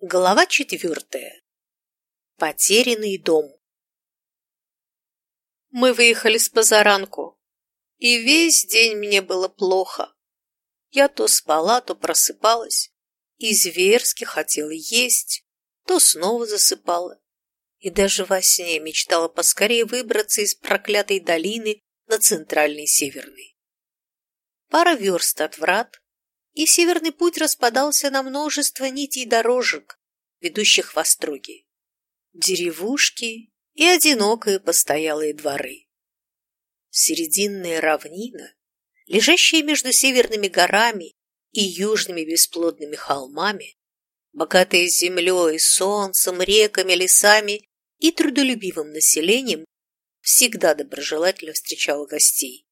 Глава четвертая. Потерянный дом. Мы выехали с позаранку, и весь день мне было плохо. Я то спала, то просыпалась, и зверски хотела есть, то снова засыпала, и даже во сне мечтала поскорее выбраться из проклятой долины на центральный северный. Пара верст от врат, и северный путь распадался на множество нитей дорожек, ведущих в остроги, деревушки и одинокие постоялые дворы. Серединная равнина, лежащая между северными горами и южными бесплодными холмами, богатая землей, солнцем, реками, лесами и трудолюбивым населением, всегда доброжелательно встречала гостей.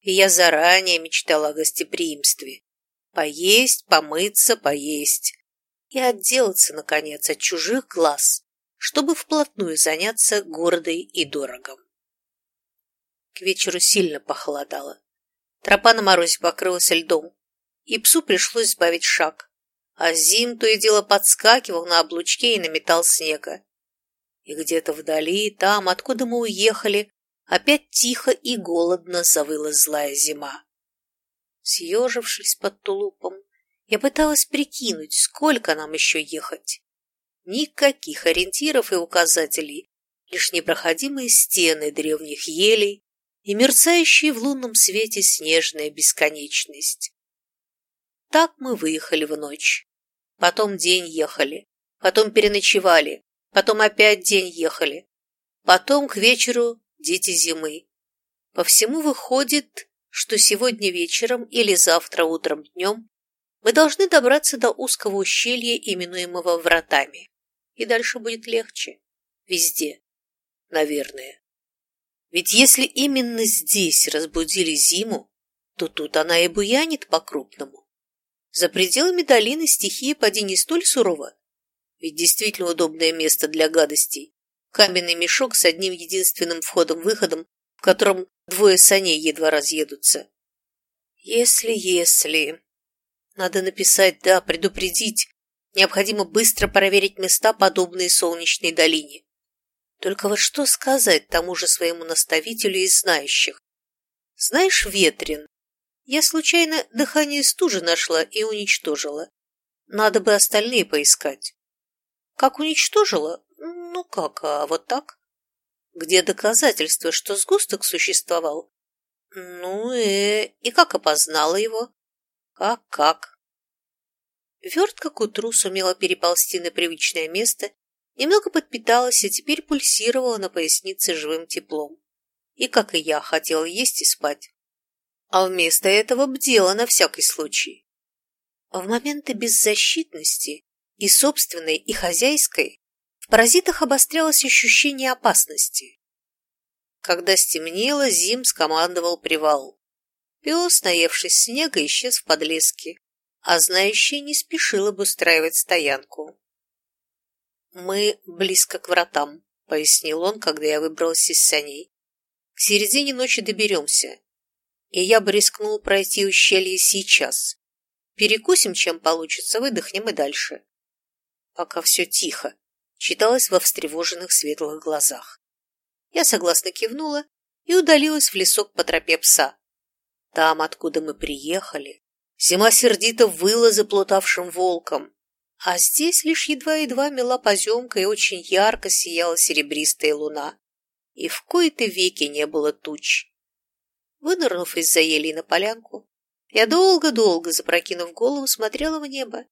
И я заранее мечтала о гостеприимстве, Поесть, помыться, поесть. И отделаться, наконец, от чужих глаз, чтобы вплотную заняться гордой и дорогом. К вечеру сильно похолодало. Тропа на морозе покрылась льдом, и псу пришлось сбавить шаг, а Зим то и дело подскакивал на облучке и наметал снега. И где-то вдали, там, откуда мы уехали, опять тихо и голодно завыла злая зима. Съежившись под тулупом, я пыталась прикинуть, сколько нам еще ехать. Никаких ориентиров и указателей, лишь непроходимые стены древних елей и мерцающие в лунном свете снежная бесконечность. Так мы выехали в ночь. Потом день ехали, потом переночевали, потом опять день ехали. Потом к вечеру дети зимы. По всему выходит что сегодня вечером или завтра утром днем мы должны добраться до узкого ущелья, именуемого вратами. И дальше будет легче. Везде. Наверное. Ведь если именно здесь разбудили зиму, то тут она и буянит по-крупному. За пределами долины стихия поди не столь сурова. Ведь действительно удобное место для гадостей. Каменный мешок с одним единственным входом-выходом, в котором Двое саней едва разъедутся. Если, если... Надо написать, да, предупредить. Необходимо быстро проверить места, подобные солнечной долине. Только вот что сказать тому же своему наставителю из знающих? Знаешь, Ветрин, я случайно дыхание стужи нашла и уничтожила. Надо бы остальные поискать. Как уничтожила? Ну как, а вот так? Где доказательства, что сгусток существовал? Ну э, и как опознала его? Как-как? Вертка к утру сумела переползти на привычное место, немного подпиталась и теперь пульсировала на пояснице живым теплом. И, как и я, хотела есть и спать. А вместо этого бдела на всякий случай. В моменты беззащитности и собственной, и хозяйской в паразитах обострялось ощущение опасности. Когда стемнело, Зим скомандовал привал. Пес, наевшись снега, исчез в подлеске, а знающая не спешил обустраивать стоянку. «Мы близко к вратам», — пояснил он, когда я выбралась из саней. «К середине ночи доберемся, и я бы рискнул пройти ущелье сейчас. Перекусим, чем получится, выдохнем и дальше. Пока все тихо, читалось во встревоженных светлых глазах. Я согласно кивнула и удалилась в лесок по тропе пса. Там, откуда мы приехали, зима сердито выла заплутавшим волком, а здесь лишь едва-едва мела поземка и очень ярко сияла серебристая луна, и в кои-то веки не было туч. Вынырнув из-за елей на полянку, я долго-долго, запрокинув голову, смотрела в небо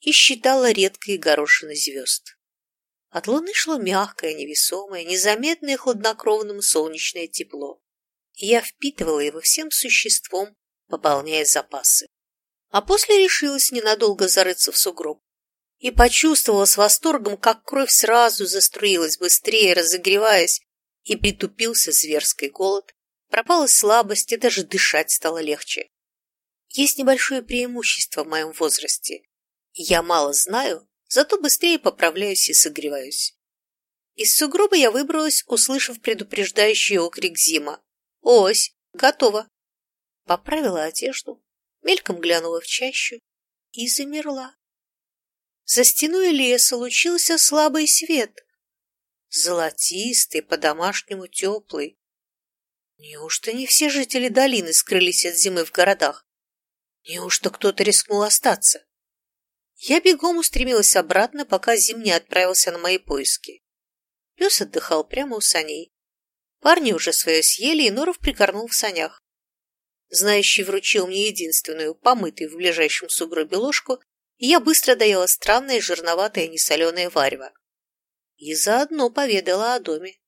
и считала редкие горошины звезд. От луны шло мягкое, невесомое, незаметное хладнокровным солнечное тепло, и я впитывала его всем существом, пополняя запасы. А после решилась ненадолго зарыться в сугроб и почувствовала с восторгом, как кровь сразу заструилась быстрее, разогреваясь, и притупился зверский голод, пропала слабость, и даже дышать стало легче. Есть небольшое преимущество в моем возрасте. Я мало знаю, зато быстрее поправляюсь и согреваюсь. Из сугроба я выбралась, услышав предупреждающий окрик Зима. «Ось! Готово!» Поправила одежду, мельком глянула в чащу и замерла. За стеной леса лучился слабый свет, золотистый, по-домашнему теплый. Неужто не все жители долины скрылись от зимы в городах? Неужто кто-то рискнул остаться? Я бегом устремилась обратно, пока Зим не отправился на мои поиски. Пес отдыхал прямо у саней. Парни уже свое съели, и Норов прикорнул в санях. Знающий вручил мне единственную, помытую в ближайшем сугробе ложку, и я быстро доела странное жирноватое несоленое варево. И заодно поведала о доме.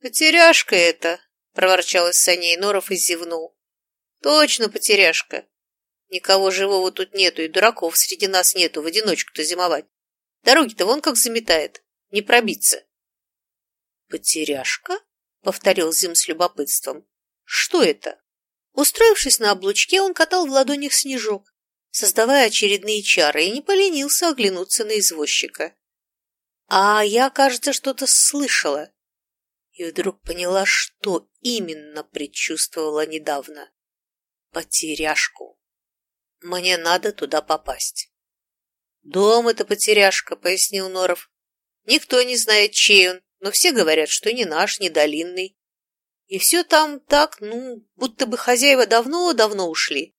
«Потеряшка это!» — проворчал саней Норов и зевнул. «Точно потеряшка! Никого живого тут нету, и дураков среди нас нету в одиночку-то зимовать. Дороги-то вон как заметает, не пробиться». «Потеряшка?» — повторил Зим с любопытством. «Что это?» Устроившись на облучке, он катал в ладонях снежок, создавая очередные чары, и не поленился оглянуться на извозчика. А я, кажется, что-то слышала. И вдруг поняла, что именно предчувствовала недавно. Потеряшку. Мне надо туда попасть. «Дом — это потеряшка», — пояснил Норов. «Никто не знает, чей он, но все говорят, что не наш, не долинный. И все там так, ну, будто бы хозяева давно-давно ушли.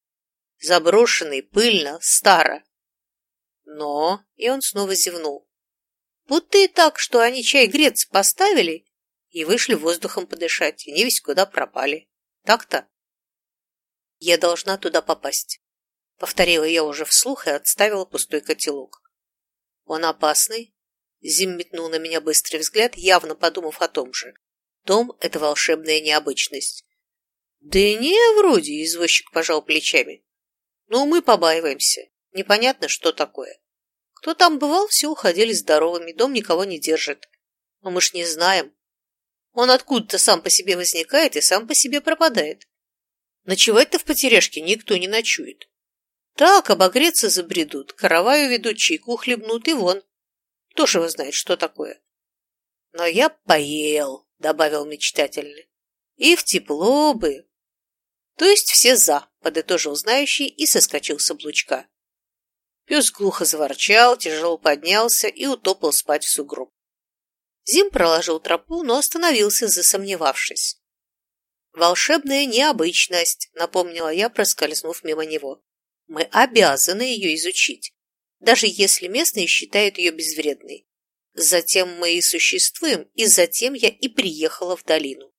Заброшенный, пыльно, старо. Но... И он снова зевнул. Будто и так, что они чай греться поставили и вышли воздухом подышать, и не весь куда пропали. Так-то? Я должна туда попасть. Повторила я уже вслух и отставила пустой котелок. Он опасный? Зим метнул на меня быстрый взгляд, явно подумав о том же. Дом — это волшебная необычность. Да и не, вроде, извозчик пожал плечами. Ну, мы побаиваемся. Непонятно, что такое. Кто там бывал, все уходили здоровыми, дом никого не держит. Но мы ж не знаем. Он откуда-то сам по себе возникает и сам по себе пропадает. Ночевать-то в потеряшке никто не ночует. Так, обогреться забредут, караваю ведут, чайку хлебнут и вон. Кто же его знает, что такое? Но я поел, добавил мечтательно. И в тепло бы. То есть все за, подытожил знающий и соскочил с облучка. Пес глухо заворчал, тяжело поднялся и утопал спать в сугроб. Зим проложил тропу, но остановился, засомневавшись. «Волшебная необычность», — напомнила я, проскользнув мимо него. «Мы обязаны ее изучить, даже если местные считают ее безвредной. Затем мы и существуем, и затем я и приехала в долину.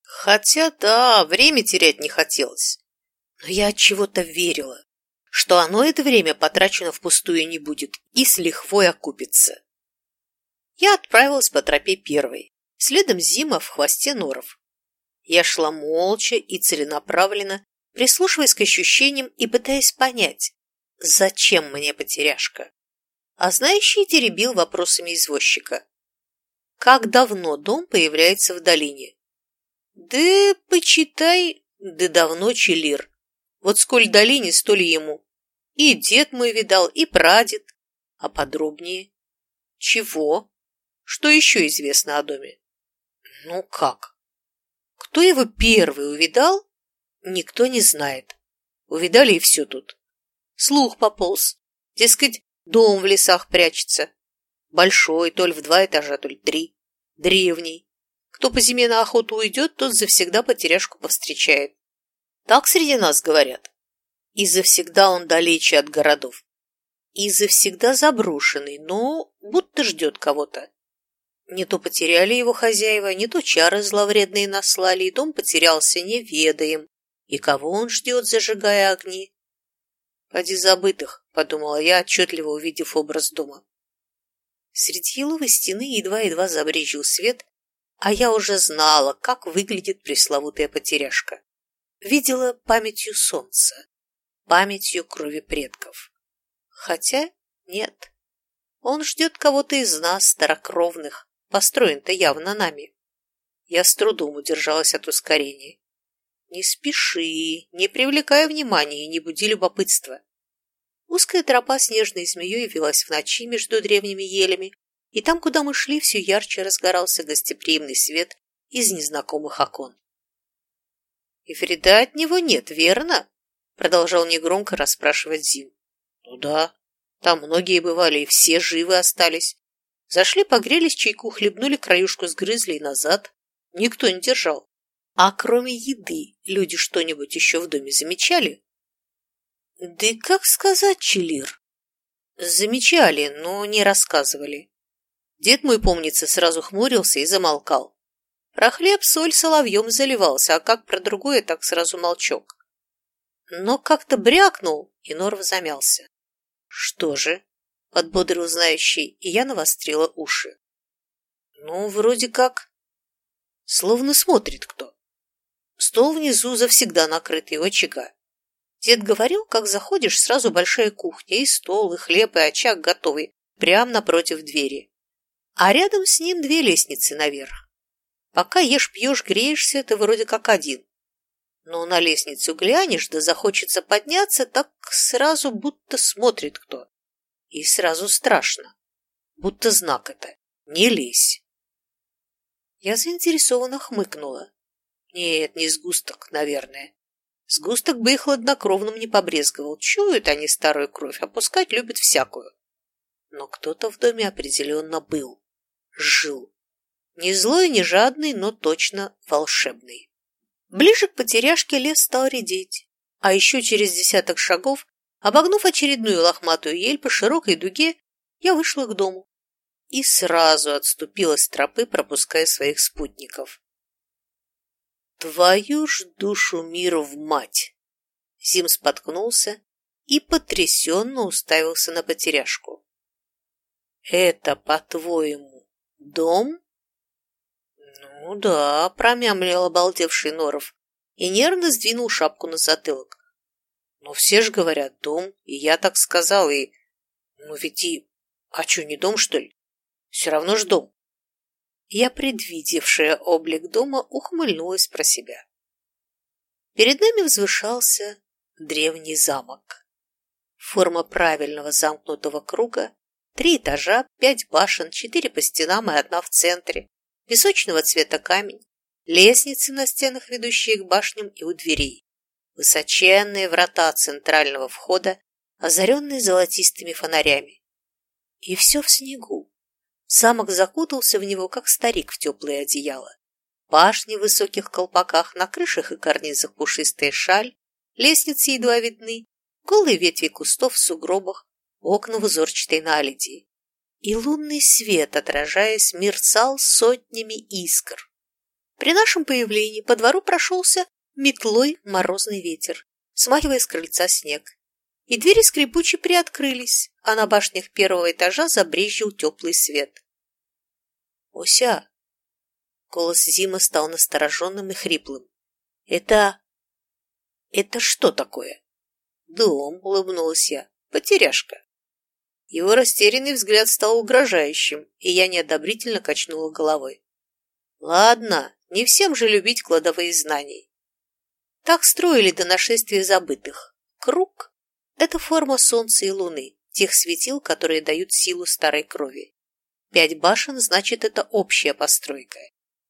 Хотя да, время терять не хотелось. Но я от чего-то верила, что оно это время потрачено впустую не будет и с лихвой окупится. Я отправилась по тропе первой, следом Зима в хвосте норов. Я шла молча и целенаправленно, прислушиваясь к ощущениям и пытаясь понять, зачем мне потеряшка а знающий теребил вопросами извозчика. Как давно дом появляется в долине? Да, почитай, да давно челир. Вот сколь долине, столь ему. И дед мой видал, и прадед. А подробнее? Чего? Что еще известно о доме? Ну как? Кто его первый увидал, никто не знает. Увидали и все тут. Слух пополз. Дескать, Дом в лесах прячется. Большой, то ли в два этажа, то ли три. Древний. Кто по зиме на охоту уйдет, тот завсегда потеряшку повстречает. Так среди нас говорят. И завсегда он далече от городов. И завсегда заброшенный, но будто ждет кого-то. Не то потеряли его хозяева, не то чары зловредные наслали, и дом потерялся неведаем. И кого он ждет, зажигая огни? Поди забытых, подумала я, отчетливо увидев образ дома. Среди еловой стены едва-едва забрежил свет, а я уже знала, как выглядит пресловутая потеряшка. Видела памятью солнца, памятью крови предков. Хотя нет, он ждет кого-то из нас, старокровных, построен-то явно нами. Я с трудом удержалась от ускорения. Не спеши, не привлекай внимания и не буди любопытства. Узкая тропа снежной змеей велась в ночи между древними елями, и там, куда мы шли, все ярче разгорался гостеприимный свет из незнакомых окон. «И вреда от него нет, верно?» — продолжал негромко расспрашивать Зим. «Ну да. Там многие бывали, и все живы остались. Зашли, погрелись, чайку хлебнули, краюшку сгрызли и назад. Никто не держал. А кроме еды, люди что-нибудь еще в доме замечали? Да как сказать, Челир? Замечали, но не рассказывали. Дед мой, помнится, сразу хмурился и замолкал. Про хлеб, соль соловьем заливался, а как про другое, так сразу молчок. Но как-то брякнул, и Норов замялся. Что же? Подбодрил знающий, и я навострила уши. Ну, вроде как... Словно смотрит кто. Стол внизу завсегда накрытый у очага. Дед говорил, как заходишь, сразу большая кухня, и стол, и хлеб, и очаг готовый, прямо напротив двери. А рядом с ним две лестницы наверх. Пока ешь, пьешь, греешься, ты вроде как один. Но на лестницу глянешь, да захочется подняться, так сразу будто смотрит кто. И сразу страшно. Будто знак это. Не лезь. Я заинтересованно хмыкнула. Нет, не сгусток, наверное. Сгусток бы и хладнокровным не побрезговал. Чуют они старую кровь, опускать любят всякую. Но кто-то в доме определенно был. Жил. Не злой, не жадный, но точно волшебный. Ближе к потеряшке лес стал редеть, а еще через десяток шагов, обогнув очередную лохматую ель по широкой дуге, я вышла к дому и сразу отступила с тропы, пропуская своих спутников. Твою ж душу миру в мать! Зим споткнулся и потрясенно уставился на потеряшку. Это, по-твоему, дом? «Ну да», — промямлил обалдевший Норов и нервно сдвинул шапку на затылок. «Но все же говорят дом, и я так сказал, и... Ну ведь и... А что, не дом, что ли? Все равно ж дом». Я, предвидевшая облик дома, ухмыльнулась про себя. Перед нами возвышался древний замок. Форма правильного замкнутого круга, три этажа, пять башен, четыре по стенам и одна в центре, песочного цвета камень, лестницы на стенах, ведущие к башням и у дверей, высоченные врата центрального входа, озаренные золотистыми фонарями. И все в снегу. Самок закутался в него, как старик в теплое одеяло. Башни в высоких колпаках, на крышах и карнизах пушистая шаль, лестницы едва видны, голые ветви кустов в сугробах, окна в узорчатой наледи и лунный свет, отражаясь, мерцал сотнями искр. При нашем появлении по двору прошелся метлой морозный ветер, смахивая с крыльца снег. И двери скрипуче приоткрылись, а на башнях первого этажа забрезжил теплый свет. «Ося!» Голос Зимы стал настороженным и хриплым. «Это... это что такое?» «Дом», — улыбнулась я. «Потеряшка». Его растерянный взгляд стал угрожающим, и я неодобрительно качнула головой. Ладно, не всем же любить кладовые знаний. Так строили до нашествия забытых. Круг – это форма солнца и луны, тех светил, которые дают силу старой крови. Пять башен – значит, это общая постройка.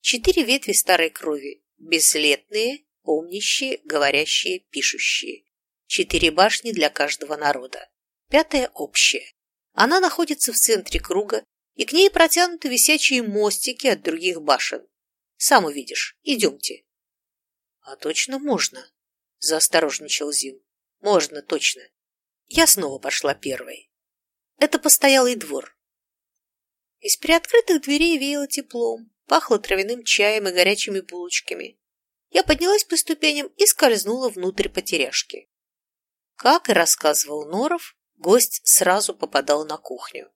Четыре ветви старой крови – безлетные, помнящие, говорящие, пишущие. Четыре башни для каждого народа. Пятая – общая. Она находится в центре круга, и к ней протянуты висячие мостики от других башен. Сам увидишь. Идемте. — А точно можно? — заосторожничал Зим. — Можно, точно. Я снова пошла первой. Это постоялый двор. Из приоткрытых дверей веяло теплом, пахло травяным чаем и горячими булочками. Я поднялась по ступеням и скользнула внутрь потеряшки. Как и рассказывал Норов, гость сразу попадал на кухню.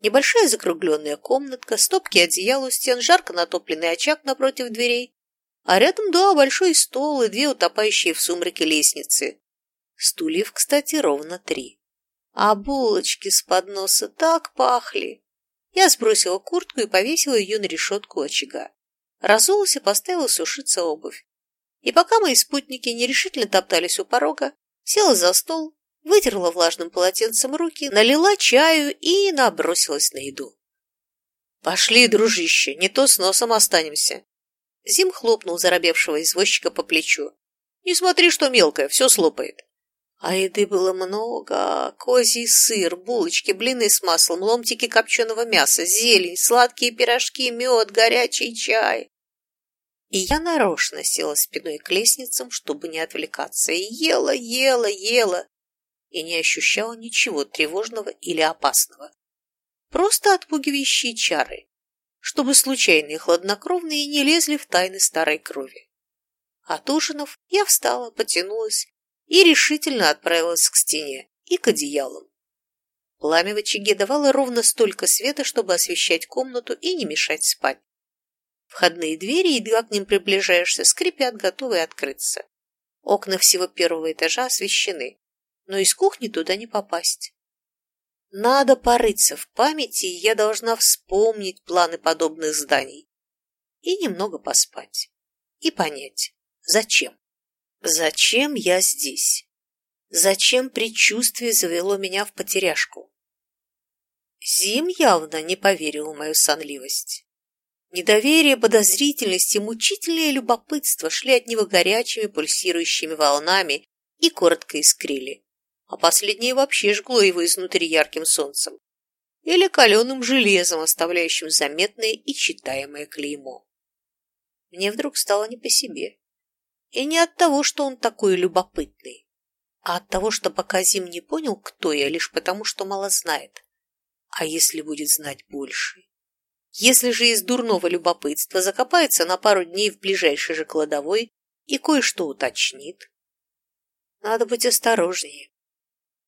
Небольшая закругленная комнатка, стопки одеял у стен, жарко натопленный очаг напротив дверей, а рядом, да, большой стол и две утопающие в сумраке лестницы. Стульев, кстати, ровно три. А булочки с подноса так пахли. Я сбросила куртку и повесила ее на решетку очага. Разулась и поставила сушиться обувь. И пока мои спутники нерешительно топтались у порога, села за стол, вытерла влажным полотенцем руки, налила чаю и набросилась на еду. «Пошли, дружище, не то с носом останемся!» Зим хлопнул заробевшего извозчика по плечу. «Не смотри, что мелкое, все слопает!» А еды было много. Козий сыр, булочки, блины с маслом, ломтики копченого мяса, зелень, сладкие пирожки, мед, горячий чай. И я нарочно села спиной к лестницам, чтобы не отвлекаться, и ела, ела, ела, и не ощущала ничего тревожного или опасного. Просто отпугивающие чары, чтобы случайные хладнокровные не лезли в тайны старой крови. От ужинов я встала, потянулась и решительно отправилась к стене и к одеялам. Пламя в очаге давало ровно столько света, чтобы освещать комнату и не мешать спать. Входные двери, едва к ним приближаешься, скрипят, готовые открыться. Окна всего первого этажа освещены, но из кухни туда не попасть. Надо порыться в памяти, и я должна вспомнить планы подобных зданий. И немного поспать. И понять, зачем. Зачем я здесь? Зачем предчувствие завело меня в потеряшку? Зим явно не поверил в мою сонливость. Недоверие, подозрительность и мучительное любопытство шли от него горячими пульсирующими волнами и коротко искрили, а последнее вообще жгло его изнутри ярким солнцем или каленым железом, оставляющим заметное и читаемое клеймо. Мне вдруг стало не по себе. И не от того, что он такой любопытный, а от того, что пока Зим не понял, кто я, лишь потому, что мало знает. А если будет знать больше? Если же из дурного любопытства закопается на пару дней в ближайшей же кладовой и кое-что уточнит? Надо быть осторожнее.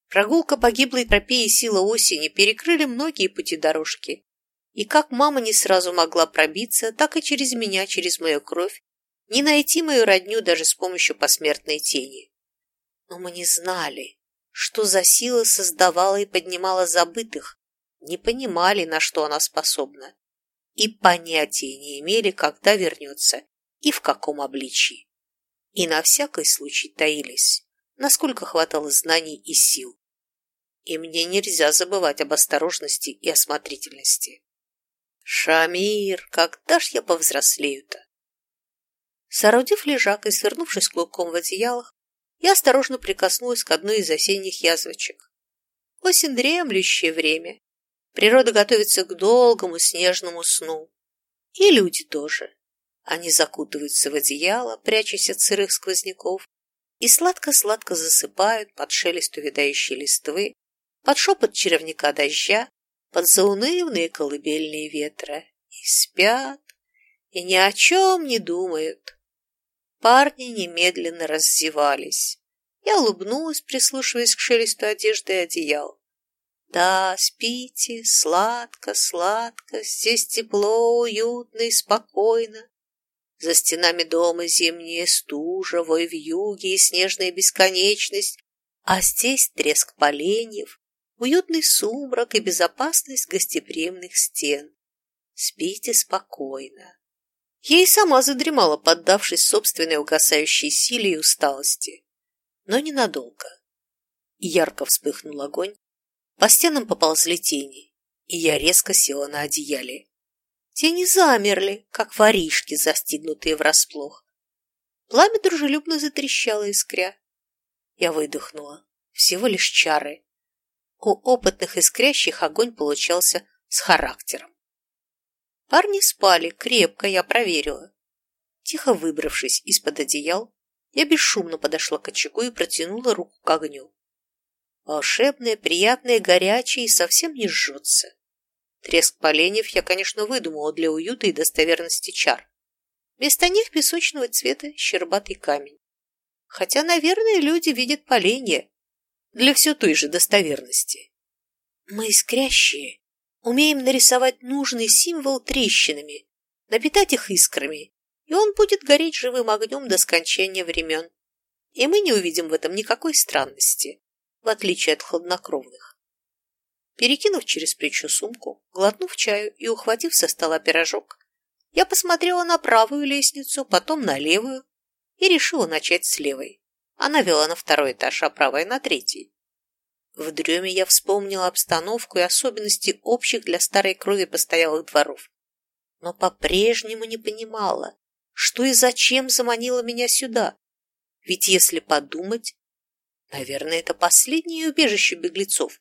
Прогулка по гиблой тропе и сила осени перекрыли многие пути дорожки. И как мама не сразу могла пробиться, так и через меня, через мою кровь, не найти мою родню даже с помощью посмертной тени. Но мы не знали, что за сила создавала и поднимала забытых, не понимали, на что она способна, и понятия не имели, когда вернется и в каком обличии. И на всякий случай таились, насколько хватало знаний и сил. И мне нельзя забывать об осторожности и осмотрительности. Шамир, когда ж я повзрослею-то? Соорудив лежак и свернувшись клубком в одеялах, я осторожно прикоснулась к одной из осенних язвочек. Осень дремлющее время. Природа готовится к долгому снежному сну. И люди тоже. Они закутываются в одеяло, прячась от сырых сквозняков, и сладко-сладко засыпают под шелест увядающей листвы, под шепот червяка дождя, под заунывные колыбельные ветра. И спят, и ни о чем не думают. Парни немедленно раздевались. Я улыбнулась, прислушиваясь к шелесту одежды и одеял. Да, спите, сладко, сладко, здесь тепло, уютно и спокойно. За стенами дома зимняя стужа, вой вьюги и снежная бесконечность, а здесь треск поленьев, уютный сумрак и безопасность гостеприимных стен. Спите спокойно. Я и сама задремала, поддавшись собственной угасающей силе и усталости. Но ненадолго. Ярко вспыхнул огонь, по стенам поползли тени, и я резко села на одеяле. Тени замерли, как воришки, застигнутые врасплох. Пламя дружелюбно затрещало искря. Я выдохнула. Всего лишь чары. У опытных искрящих огонь получался с характером. Парни спали, крепко, я проверила. Тихо выбравшись из-под одеял, я бесшумно подошла к очагу и протянула руку к огню. Волшебное, приятное, горячее и совсем не жжется. Треск поленьев я, конечно, выдумала для уюта и достоверности чар. Вместо них песочного цвета щербатый камень. Хотя, наверное, люди видят поленья для все той же достоверности. Мы искрящие Умеем нарисовать нужный символ трещинами, напитать их искрами, и он будет гореть живым огнем до скончания времен. И мы не увидим в этом никакой странности, в отличие от хладнокровных. Перекинув через плечо сумку, глотнув чаю и ухватив со стола пирожок, я посмотрела на правую лестницу, потом на левую и решила начать с левой. Она вела на второй этаж, а правая на третий. В дреме я вспомнила обстановку и особенности общих для старой крови постоялых дворов, но по-прежнему не понимала, что и зачем заманило меня сюда. Ведь если подумать, Наверное, это последнее убежище беглецов.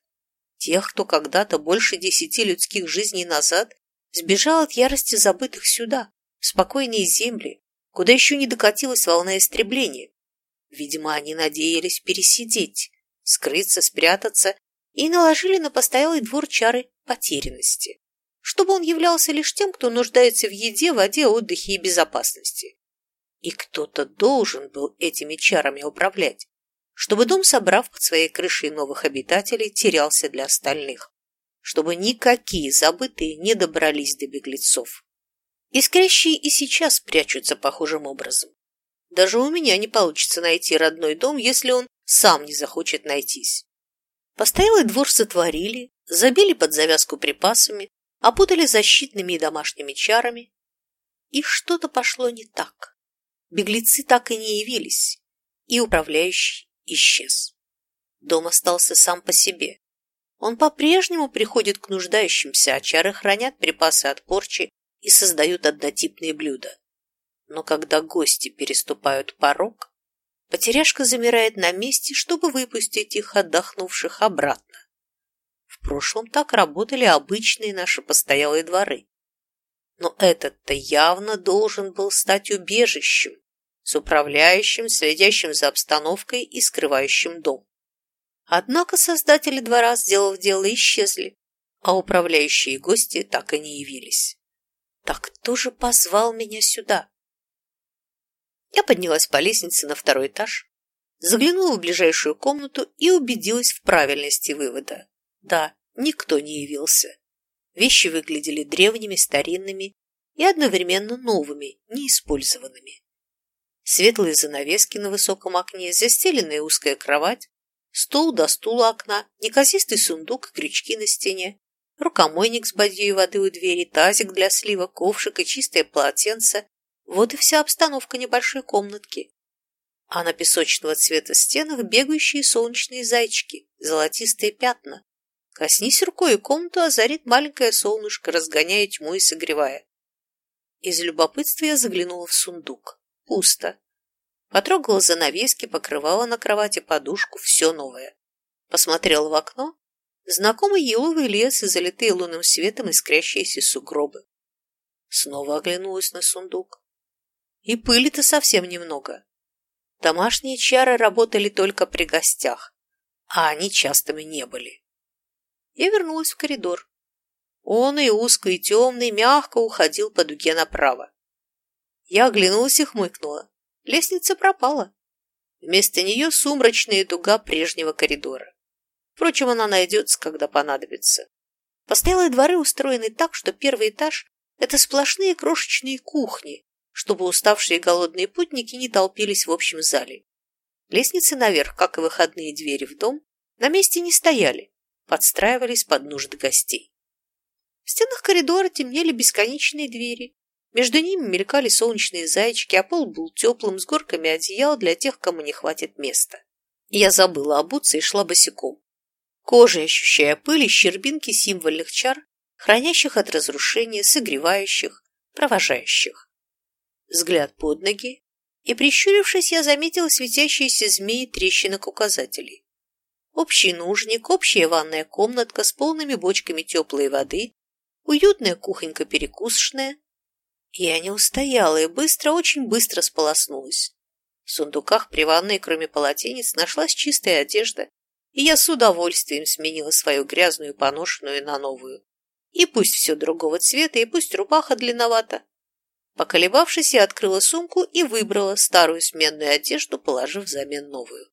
Тех, кто когда-то больше десяти людских жизней назад сбежал от ярости забытых сюда, в спокойнее земли, куда еще не докатилась волна истребления. Видимо, они надеялись пересидеть, скрыться, спрятаться и наложили на постоялый двор чары потерянности, чтобы он являлся лишь тем, кто нуждается в еде, воде, отдыхе и безопасности. И кто-то должен был этими чарами управлять, чтобы дом, собрав под своей крышей новых обитателей, терялся для остальных, чтобы никакие забытые не добрались до беглецов. Искрящие и сейчас прячутся похожим образом. Даже у меня не получится найти родной дом, если он сам не захочет найтись. Постоялый двор сотворили, забили под завязку припасами, опутали защитными и домашними чарами. И что-то пошло не так. Беглецы так и не явились, и управляющий исчез. Дом остался сам по себе. Он по-прежнему приходит к нуждающимся, а чары хранят припасы от порчи и создают однотипные блюда. Но когда гости переступают порог, потеряшка замирает на месте, чтобы выпустить их, отдохнувших, обратно. В прошлом так работали обычные наши постоялые дворы. Но этот-то явно должен был стать убежищем, с управляющим, следящим за обстановкой и скрывающим дом. Однако создатели двора, сделав дело, исчезли, а управляющие гости так и не явились. Так кто же позвал меня сюда? Я поднялась по лестнице на второй этаж, заглянула в ближайшую комнату и убедилась в правильности вывода. Да, никто не явился. Вещи выглядели древними, старинными и одновременно новыми, неиспользованными. Светлые занавески на высоком окне, застеленная узкая кровать, стол до стула окна, неказистый сундук и крючки на стене, рукомойник с бадьей воды у двери, тазик для слива, ковшик и чистое полотенце. Вот и вся обстановка небольшой комнатки. А на песочного цвета стенах бегающие солнечные зайчики, золотистые пятна. Коснись рукой, и комнату озарит маленькое солнышко, разгоняя тьму и согревая. Из любопытства я заглянула в сундук. Пусто. Потрогала занавески, покрывала на кровати подушку, все новое. Посмотрела в окно Знакомый еловый лес и залитые лунным светом искрящиеся сугробы. Снова оглянулась на сундук. И пыли-то совсем немного. Домашние чары работали только при гостях, а они частыми не были. Я вернулась в коридор. Он и узкий, и темный, мягко уходил по дуге направо. Я оглянулась и хмыкнула. Лестница пропала. Вместо нее сумрачная дуга прежнего коридора. Впрочем, она найдется, когда понадобится. Постоялые дворы устроены так, что первый этаж – это сплошные крошечные кухни, чтобы уставшие и голодные путники не толпились в общем зале. Лестницы наверх, как и выходные двери в дом, на месте не стояли, подстраивались под нужды гостей. В стенах коридора темнели бесконечные двери. Между ними мелькали солнечные зайчики, а пол был теплым, с горками одеял для тех, кому не хватит места. Я забыла обуться и шла босиком кожей ощущая пыль и щербинки символьных чар, хранящих от разрушения, согревающих, провожающих. Взгляд под ноги, и, прищурившись, я заметила светящиеся змеи трещинок указателей. Общий нужник, общая ванная комнатка с полными бочками теплой воды, уютная кухонька-перекусочная. Я не устояла и быстро, очень быстро сполоснулась. В сундуках при ванной, кроме полотенец, нашлась чистая одежда и я с удовольствием сменила свою грязную поношенную на новую. И пусть все другого цвета, и пусть рубаха длинновата. Поколебавшись, я открыла сумку и выбрала старую сменную одежду, положив взамен новую.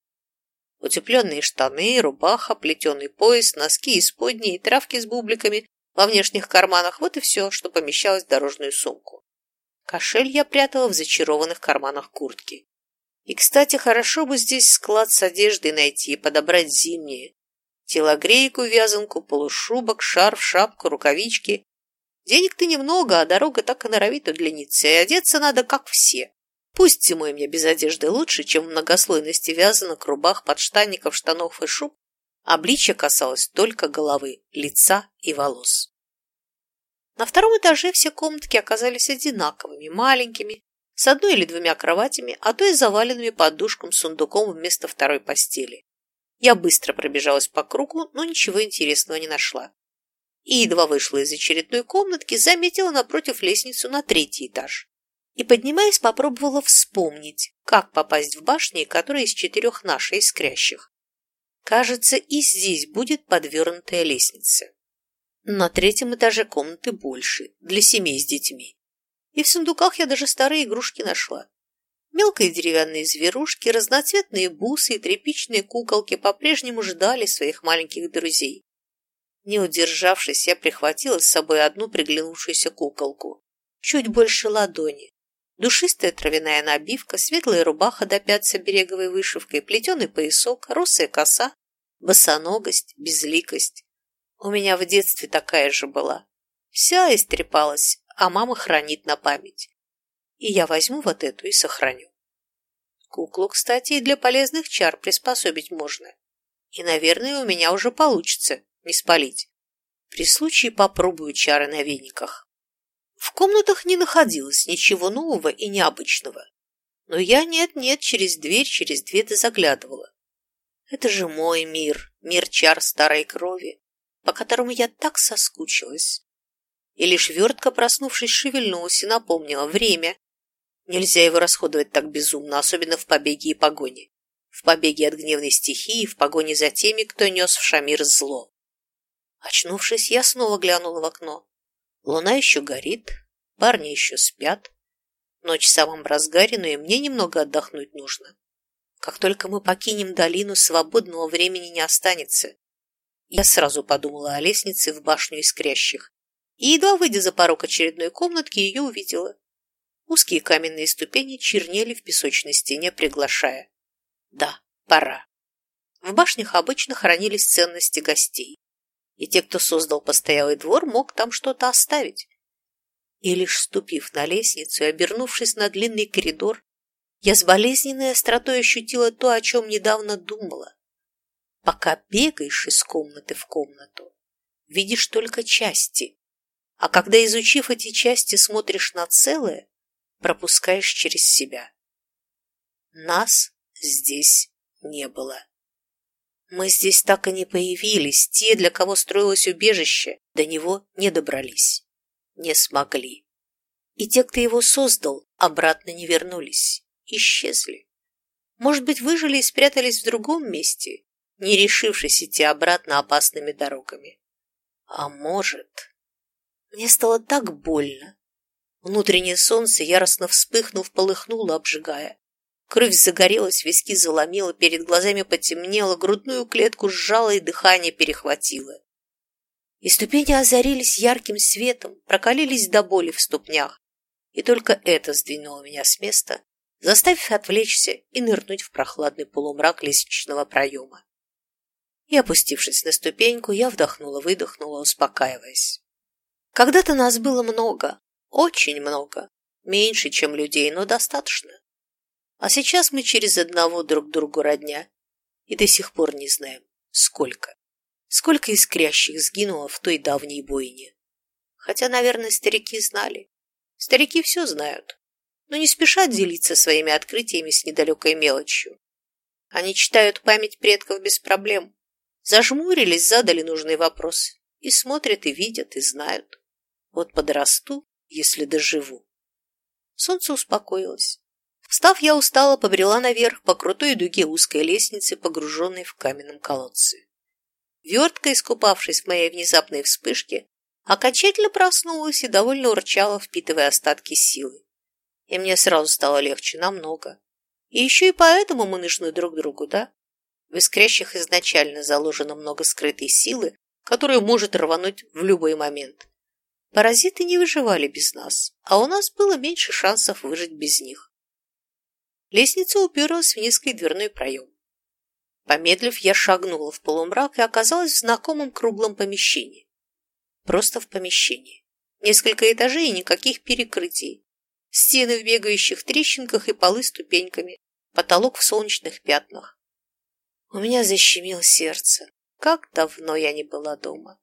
Утепленные штаны, рубаха, плетеный пояс, носки исподние, травки с бубликами во внешних карманах – вот и все, что помещалось в дорожную сумку. Кошель я прятала в зачарованных карманах куртки. И, кстати, хорошо бы здесь склад с одеждой найти и подобрать зимние. Телогрейку, вязанку, полушубок, шарф, шапку, рукавички. Денег-то немного, а дорога так и норовит удлиниться, и одеться надо, как все. Пусть зимой мне без одежды лучше, чем в многослойности вязанок, рубах, подштанников, штанов и шуб, обличье касалось только головы, лица и волос. На втором этаже все комнатки оказались одинаковыми, маленькими, с одной или двумя кроватями, а то и заваленными подушком сундуком вместо второй постели. Я быстро пробежалась по кругу, но ничего интересного не нашла. И едва вышла из очередной комнатки, заметила напротив лестницу на третий этаж. И, поднимаясь, попробовала вспомнить, как попасть в башни, которые из четырех нашей искрящих. Кажется, и здесь будет подвернутая лестница. На третьем этаже комнаты больше, для семей с детьми. И в сундуках я даже старые игрушки нашла. Мелкие деревянные зверушки, разноцветные бусы и тряпичные куколки по-прежнему ждали своих маленьких друзей. Не удержавшись, я прихватила с собой одну приглянувшуюся куколку, чуть больше ладони. Душистая травяная набивка, светлая рубаха до пят с обереговой вышивкой, плетеный поясок, русая коса, босоногость, безликость. У меня в детстве такая же была. Вся истрепалась, а мама хранит на память и я возьму вот эту и сохраню. Куклу, кстати, и для полезных чар приспособить можно. И, наверное, у меня уже получится не спалить. При случае попробую чары на вениках. В комнатах не находилось ничего нового и необычного. Но я нет-нет через дверь, через две заглядывала. Это же мой мир, мир чар старой крови, по которому я так соскучилась. И лишь вертка, проснувшись, шевельнулась и напомнила время, Нельзя его расходовать так безумно, особенно в побеге и погоне. В побеге от гневной стихии, в погоне за теми, кто нес в Шамир зло. Очнувшись, я снова глянула в окно. Луна еще горит, парни еще спят. Ночь в самом разгаре, но и мне немного отдохнуть нужно. Как только мы покинем долину, свободного времени не останется. Я сразу подумала о лестнице в башню искрящих. И, едва выйдя за порог очередной комнатки, ее увидела. Узкие каменные ступени чернели в песочной стене, приглашая. Да, пора. В башнях обычно хранились ценности гостей, и те, кто создал постоялый двор, мог там что-то оставить. И лишь ступив на лестницу и обернувшись на длинный коридор, я с болезненной остротой ощутила то, о чем недавно думала. Пока бегаешь из комнаты в комнату, видишь только части, а когда, изучив эти части, смотришь на целое, пропускаешь через себя. Нас здесь не было. Мы здесь так и не появились, те, для кого строилось убежище, до него не добрались, не смогли. И те, кто его создал, обратно не вернулись, исчезли. Может быть, выжили и спрятались в другом месте, не решившись идти обратно опасными дорогами. А может... Мне стало так больно, Внутреннее солнце, яростно вспыхнув, полыхнуло, обжигая. Кровь загорелась, виски заломила, перед глазами потемнело, грудную клетку сжало и дыхание перехватило. И ступени озарились ярким светом, прокалились до боли в ступнях. И только это сдвинуло меня с места, заставив отвлечься и нырнуть в прохладный полумрак лестничного проема. И, опустившись на ступеньку, я вдохнула-выдохнула, успокаиваясь. Когда-то нас было много, очень много. Меньше, чем людей, но достаточно. А сейчас мы через одного друг другу родня. И до сих пор не знаем, сколько. Сколько искрящих сгинуло в той давней бойне. Хотя, наверное, старики знали. Старики все знают, но не спешат делиться своими открытиями с недалекой мелочью. Они читают память предков без проблем. Зажмурились, задали нужный вопрос. И смотрят, и видят, и знают. Вот подрасту, если доживу. Солнце успокоилось. Встав, я устало побрела наверх по крутой дуге узкой лестницы, погруженной в каменном колодце. Вертка, искупавшись в моей внезапной вспышке, окончательно проснулась и довольно урчала, впитывая остатки силы. И мне сразу стало легче намного. И еще и поэтому мы нужны друг другу, да? В искрящих изначально заложено много скрытой силы, которая может рвануть в любой момент. Паразиты не выживали без нас, а у нас было меньше шансов выжить без них. Лестница уперлась в низкий дверной проем. Помедлив, я шагнула в полумрак и оказалась в знакомом круглом помещении. Просто в помещении. Несколько этажей и никаких перекрытий. Стены в бегающих трещинках и полы ступеньками. Потолок в солнечных пятнах. У меня защемило сердце. Как давно я не была дома.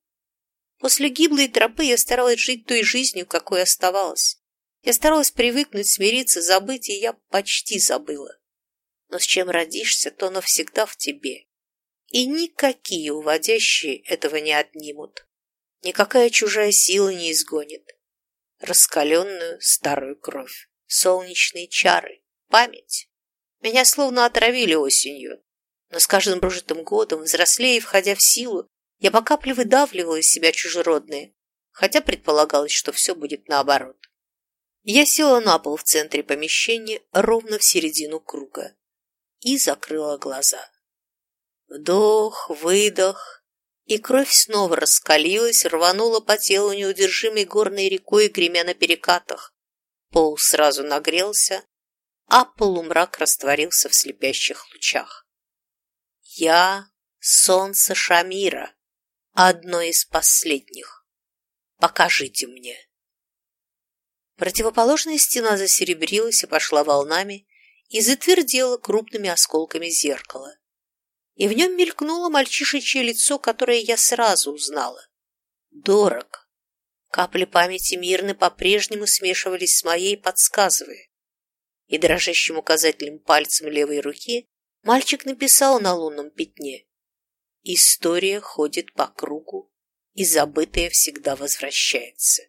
После гиблой тропы я старалась жить той жизнью, какой оставалась. Я старалась привыкнуть, смириться, забыть, и я почти забыла. Но с чем родишься, то навсегда в тебе. И никакие уводящие этого не отнимут. Никакая чужая сила не изгонит. Раскаленную старую кровь, солнечные чары, память. Меня словно отравили осенью. Но с каждым прожитым годом, взрослее и входя в силу, я по капле выдавливала из себя чужеродные, хотя предполагалось, что все будет наоборот. Я села на пол в центре помещения, ровно в середину круга, и закрыла глаза. Вдох, выдох, и кровь снова раскалилась, рванула по телу неудержимой горной рекой, гремя на перекатах. Пол сразу нагрелся, а полумрак растворился в слепящих лучах. Я — солнце Шамира, одно из последних. Покажите мне. Противоположная стена засеребрилась и пошла волнами и затвердела крупными осколками зеркала и в нем мелькнуло мальчишечье лицо, которое я сразу узнала. Дорог. Капли памяти мирны по-прежнему смешивались с моей, подсказывая. И дрожащим указательным пальцем левой руки мальчик написал на лунном пятне. История ходит по кругу, и забытое всегда возвращается.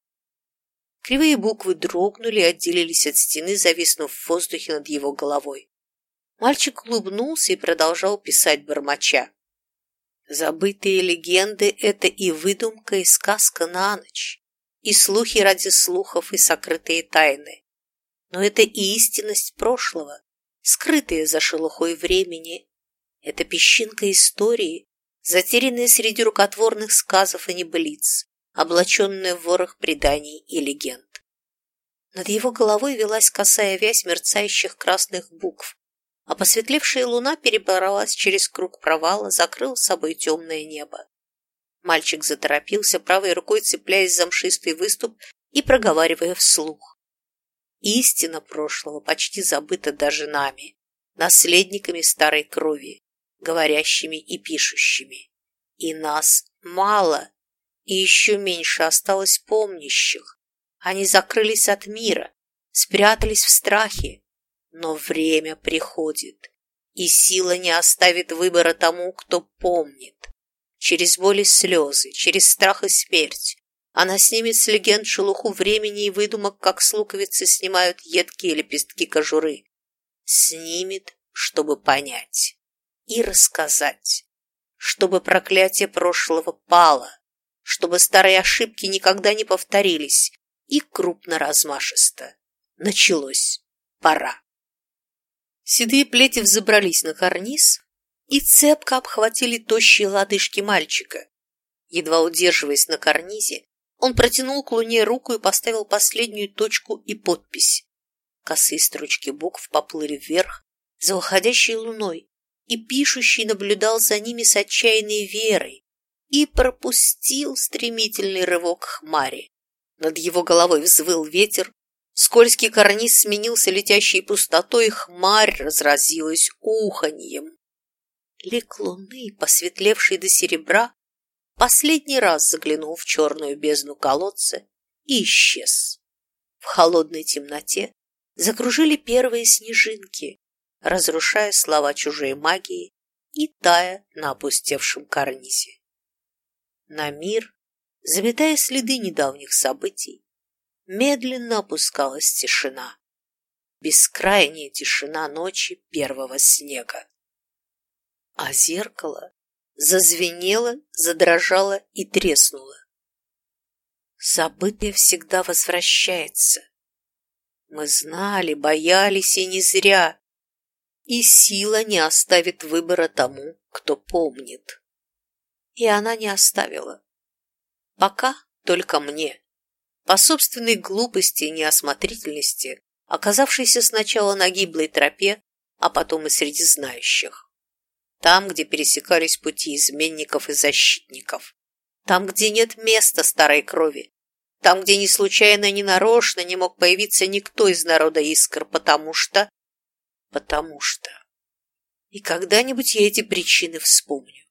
Кривые буквы дрогнули и отделились от стены, зависнув в воздухе над его головой. Мальчик улыбнулся и продолжал писать бормоча. Забытые легенды — это и выдумка, и сказка на ночь, и слухи ради слухов, и сокрытые тайны. Но это и истинность прошлого, скрытая за шелухой времени. Это песчинка истории, затерянная среди рукотворных сказов и небылиц, облаченная в ворох преданий и легенд. Над его головой велась косая вязь мерцающих красных букв, а посветлевшая луна перебралась через круг провала, закрыл собой темное небо. Мальчик заторопился, правой рукой цепляясь за мшистый выступ и проговаривая вслух. Истина прошлого почти забыта даже нами, наследниками старой крови, говорящими и пишущими. И нас мало, и еще меньше осталось помнящих. Они закрылись от мира, спрятались в страхе, но время приходит, и сила не оставит выбора тому, кто помнит. Через боль и слезы, через страх и смерть она снимет с легенд шелуху времени и выдумок, как с луковицы снимают едкие лепестки кожуры. Снимет, чтобы понять и рассказать, чтобы проклятие прошлого пало, чтобы старые ошибки никогда не повторились, и крупно размашисто. Началось. Пора. Седые плети взобрались на карниз и цепко обхватили тощие лодыжки мальчика. Едва удерживаясь на карнизе, он протянул к луне руку и поставил последнюю точку и подпись. Косые строчки букв поплыли вверх за уходящей луной, и пишущий наблюдал за ними с отчаянной верой и пропустил стремительный рывок хмари. Над его головой взвыл ветер, Скользкий карниз сменился летящей пустотой, хмарь разразилась уханьем. Лик луны, посветлевший до серебра, последний раз заглянул в черную бездну колодца и исчез. В холодной темноте закружили первые снежинки, разрушая слова чужой магии и тая на опустевшем карнизе. На мир, заметая следы недавних событий, медленно опускалась тишина. Бескрайняя тишина ночи первого снега. А зеркало зазвенело, задрожало и треснуло. Забытое всегда возвращается. Мы знали, боялись и не зря. И сила не оставит выбора тому, кто помнит. И она не оставила. Пока только мне по собственной глупости и неосмотрительности, оказавшейся сначала на гиблой тропе, а потом и среди знающих. Там, где пересекались пути изменников и защитников. Там, где нет места старой крови. Там, где ни случайно, ни нарочно не мог появиться никто из народа искр, потому что... Потому что... И когда-нибудь я эти причины вспомню.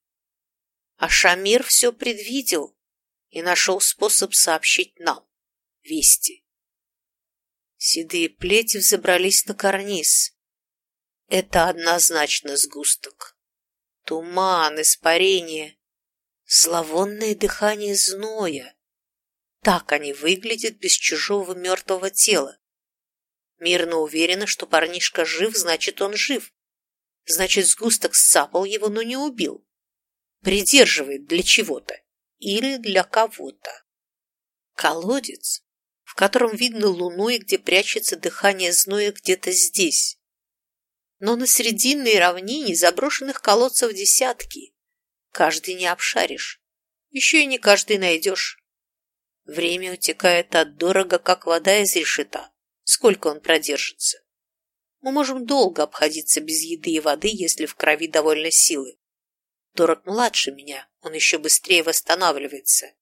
А Шамир все предвидел и нашел способ сообщить нам вести. Седые плети взобрались на карниз. Это однозначно сгусток. Туман, испарение, зловонное дыхание зноя. Так они выглядят без чужого мертвого тела. Мирно уверена, что парнишка жив, значит, он жив. Значит, сгусток сцапал его, но не убил. Придерживает для чего-то или для кого-то. Колодец, в котором видно луну и где прячется дыхание зноя где-то здесь. Но на срединной равнине заброшенных колодцев десятки. Каждый не обшаришь. Еще и не каждый найдешь. Время утекает от дорого, как вода из решета. Сколько он продержится? Мы можем долго обходиться без еды и воды, если в крови довольно силы. Дорог младше меня, он еще быстрее восстанавливается.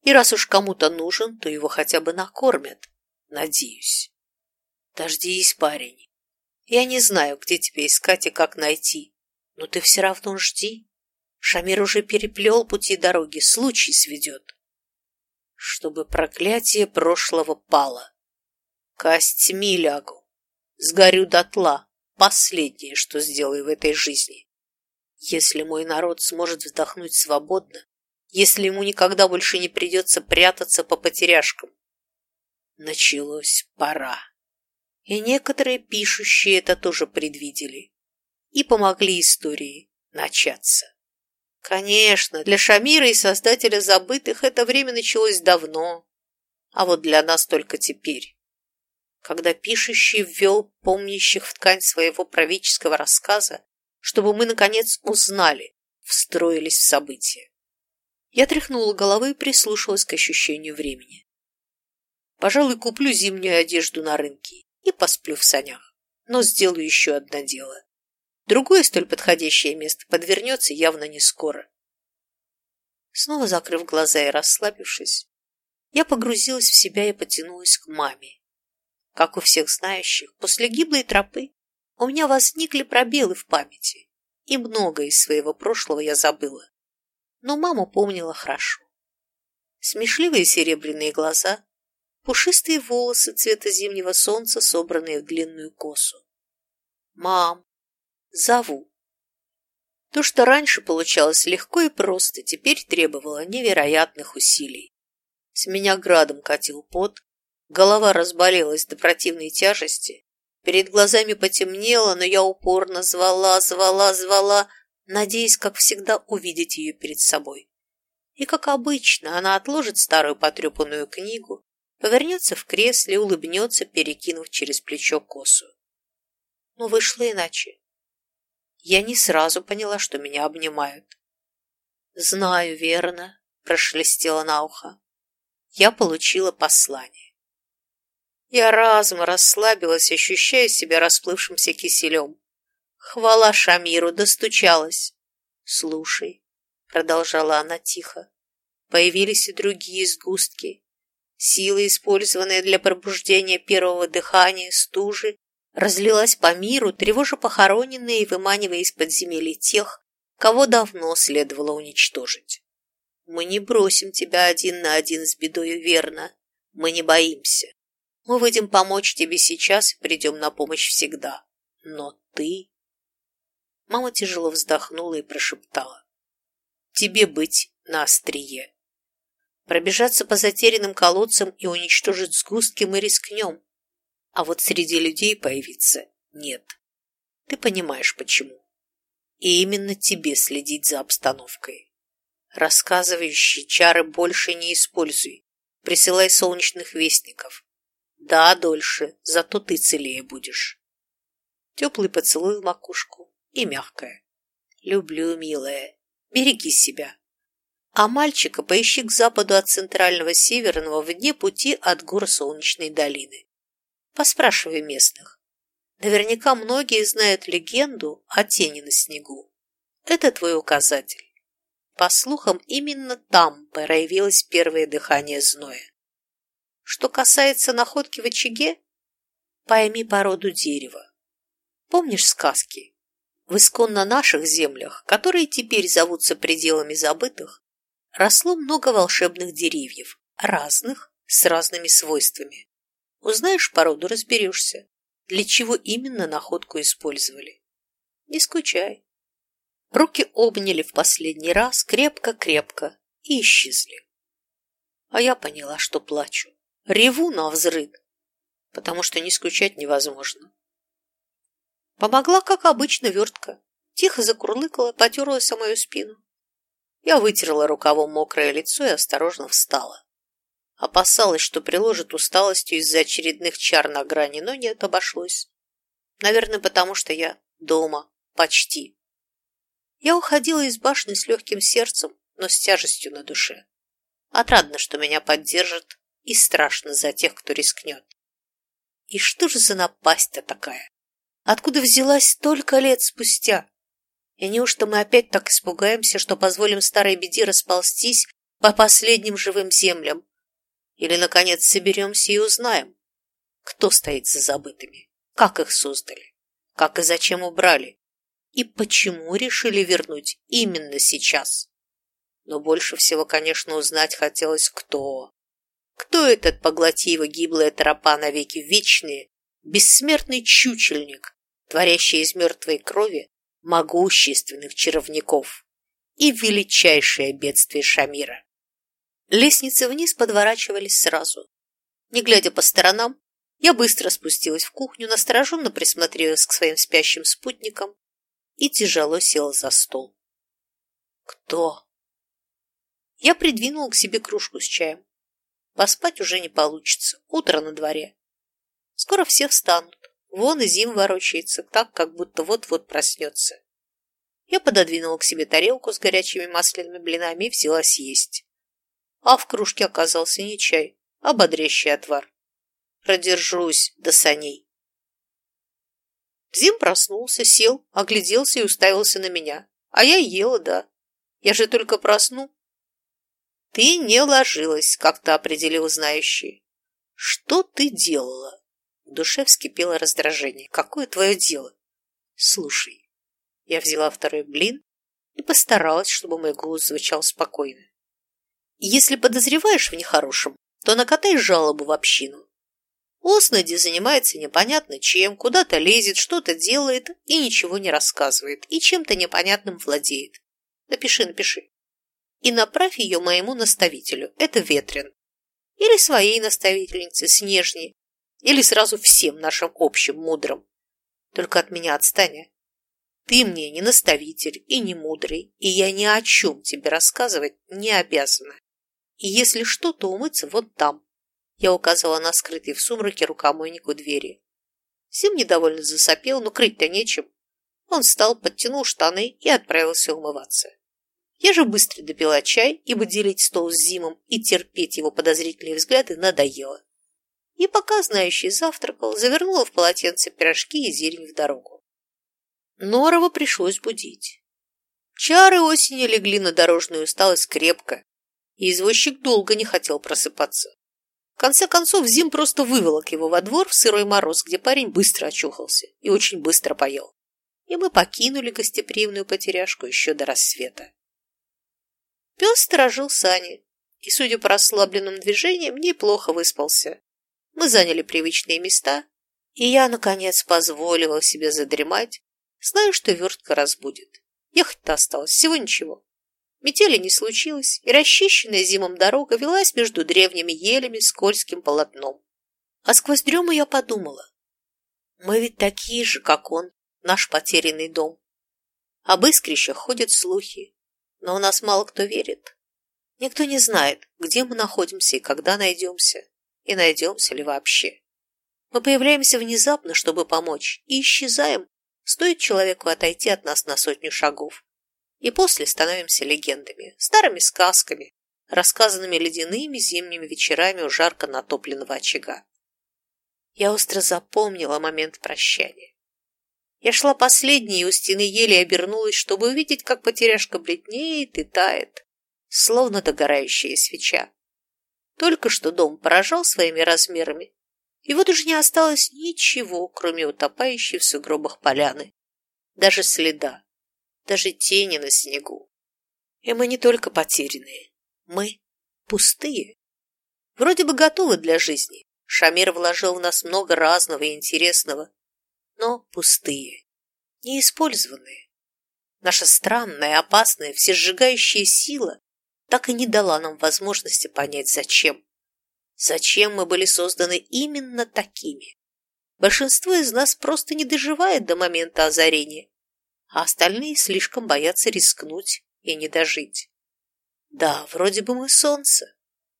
И раз уж кому-то нужен, то его хотя бы накормят. Надеюсь. Дождись, парень. Я не знаю, где тебя искать и как найти, но ты все равно жди. Шамир уже переплел пути дороги, случай сведет. Чтобы проклятие прошлого пало. Костьми лягу, Сгорю дотла. Последнее, что сделаю в этой жизни. Если мой народ сможет вздохнуть свободно, если ему никогда больше не придется прятаться по потеряшкам. Началось пора. И некоторые пишущие это тоже предвидели и помогли истории начаться. Конечно, для Шамира и создателя забытых это время началось давно, а вот для нас только теперь когда пишущий ввел помнящих в ткань своего правительского рассказа, чтобы мы, наконец, узнали, встроились в события. Я тряхнула головой и прислушалась к ощущению времени. Пожалуй, куплю зимнюю одежду на рынке и посплю в санях, но сделаю еще одно дело. Другое столь подходящее место подвернется явно не скоро. Снова закрыв глаза и расслабившись, я погрузилась в себя и потянулась к маме. Как у всех знающих, после гиблой тропы у меня возникли пробелы в памяти, и многое из своего прошлого я забыла. Но маму помнила хорошо. Смешливые серебряные глаза, пушистые волосы цвета зимнего солнца, собранные в длинную косу. «Мам, зову». То, что раньше получалось легко и просто, теперь требовало невероятных усилий. С меня градом катил пот, Голова разболелась до противной тяжести. Перед глазами потемнело, но я упорно звала, звала, звала, надеясь, как всегда, увидеть ее перед собой. И, как обычно, она отложит старую потрепанную книгу, повернется в кресле и улыбнется, перекинув через плечо косу. Но вышло иначе. Я не сразу поняла, что меня обнимают. «Знаю, верно», – прошелестело на ухо. Я получила послание. Я разом расслабилась, ощущая себя расплывшимся киселем. Хвала Шамиру, достучалась. «Слушай», — продолжала она тихо, — появились и другие сгустки. Сила, использованная для пробуждения первого дыхания, стужи, разлилась по миру, тревожа похороненные и выманивая из подземелья тех, кого давно следовало уничтожить. Мы не бросим тебя один на один с бедою, верно? Мы не боимся. Мы выйдем помочь тебе сейчас придем на помощь всегда. Но ты...» Мама тяжело вздохнула и прошептала. «Тебе быть на острие. Пробежаться по затерянным колодцам и уничтожить сгустки мы рискнем, а вот среди людей появиться нет. Ты понимаешь, почему. И именно тебе следить за обстановкой. Рассказывающие чары больше не используй. Присылай солнечных вестников. Да, дольше, зато ты целее будешь. Теплый поцелуй в макушку и мягкое. Люблю, милая. Береги себя. А мальчика поищи к западу от центрального северного вне пути от гор Солнечной долины. Поспрашивай местных. Наверняка многие знают легенду о тени на снегу. Это твой указатель. По слухам, именно там проявилось первое дыхание зноя. Что касается находки в очаге, пойми породу дерева. Помнишь сказки? В исконно наших землях, которые теперь зовутся пределами забытых, росло много волшебных деревьев, разных, с разными свойствами. Узнаешь породу, разберешься, для чего именно находку использовали. Не скучай. Руки обняли в последний раз крепко-крепко и исчезли. А я поняла, что плачу. Реву на взрыд, потому что не скучать невозможно. Помогла, как обычно, вертка. Тихо закурлыкала, потерлась о мою спину. Я вытерла рукавом мокрое лицо и осторожно встала. Опасалась, что приложит усталостью из-за очередных чар на грани, но нет, обошлось. Наверное, потому что я дома. Почти. Я уходила из башни с легким сердцем, но с тяжестью на душе. Отрадно, что меня поддержат, и страшно за тех, кто рискнет. И что же за напасть-то такая? Откуда взялась столько лет спустя? И неужто мы опять так испугаемся, что позволим старой беде расползтись по последним живым землям? Или, наконец, соберемся и узнаем, кто стоит за забытыми, как их создали, как и зачем убрали, и почему решили вернуть именно сейчас? Но больше всего, конечно, узнать хотелось, кто. Кто этот, поглоти его гиблая тропа навеки вечные, бессмертный чучельник, творящий из мертвой крови могущественных чаровников и величайшее бедствие Шамира. Лестницы вниз подворачивались сразу. Не глядя по сторонам, я быстро спустилась в кухню, настороженно присмотрелась к своим спящим спутникам и тяжело села за стол. «Кто?» Я придвинул к себе кружку с чаем. Поспать уже не получится, утро на дворе. Скоро все встанут. Вон и Зим ворочается, так, как будто вот-вот проснется. Я пододвинула к себе тарелку с горячими масляными блинами и взяла съесть. А в кружке оказался не чай, а бодрящий отвар. Продержусь до саней. Зим проснулся, сел, огляделся и уставился на меня. А я ела, да. Я же только просну, ты не ложилась, как-то определил знающий. Что ты делала? В душе вскипело раздражение. Какое твое дело? Слушай, я взяла второй блин и постаралась, чтобы мой голос звучал спокойно. Если подозреваешь в нехорошем, то накатай жалобу в общину. Оснади занимается непонятно чем, куда-то лезет, что-то делает и ничего не рассказывает, и чем-то непонятным владеет. Напиши, напиши и направь ее моему наставителю, это Ветрен. Или своей наставительнице, Снежни, или сразу всем нашим общим мудрым. Только от меня отстань. Ты мне не наставитель и не мудрый, и я ни о чем тебе рассказывать не обязана. И если что, то умыться вот там. Я указала на скрытый в сумраке рукомойник у двери. Сим недовольно засопел, но крыть-то нечем. Он встал, подтянул штаны и отправился умываться. Я же быстро допила чай, ибо делить стол с Зимом и терпеть его подозрительные взгляды надоело. И пока знающий завтракал, завернула в полотенце пирожки и зелень в дорогу. Норова пришлось будить. Чары осени легли на дорожную усталость крепко, и извозчик долго не хотел просыпаться. В конце концов, Зим просто выволок его во двор в сырой мороз, где парень быстро очухался и очень быстро поел. И мы покинули гостеприимную потеряшку еще до рассвета. Пес сторожил сани и, судя по расслабленным движениям, неплохо выспался. Мы заняли привычные места, и я, наконец, позволила себе задремать, зная, что вертка разбудит. Ехать-то осталось всего ничего. Метели не случилось, и расчищенная зимом дорога велась между древними елями скользким полотном. А сквозь дрему я подумала, мы ведь такие же, как он, наш потерянный дом. Об искрищах ходят слухи, но у нас мало кто верит. Никто не знает, где мы находимся и когда найдемся, и найдемся ли вообще. Мы появляемся внезапно, чтобы помочь, и исчезаем, стоит человеку отойти от нас на сотню шагов. И после становимся легендами, старыми сказками, рассказанными ледяными зимними вечерами у жарко натопленного очага. Я остро запомнила момент прощания. Я шла последней, и у стены еле обернулась, чтобы увидеть, как потеряшка бледнеет и тает, словно догорающая свеча. Только что дом поражал своими размерами, и вот уже не осталось ничего, кроме утопающей в сугробах поляны. Даже следа, даже тени на снегу. И мы не только потерянные, мы пустые. Вроде бы готовы для жизни. Шамир вложил в нас много разного и интересного, но пустые, неиспользованные. Наша странная, опасная, всесжигающая сила так и не дала нам возможности понять, зачем. Зачем мы были созданы именно такими? Большинство из нас просто не доживает до момента озарения, а остальные слишком боятся рискнуть и не дожить. Да, вроде бы мы солнце,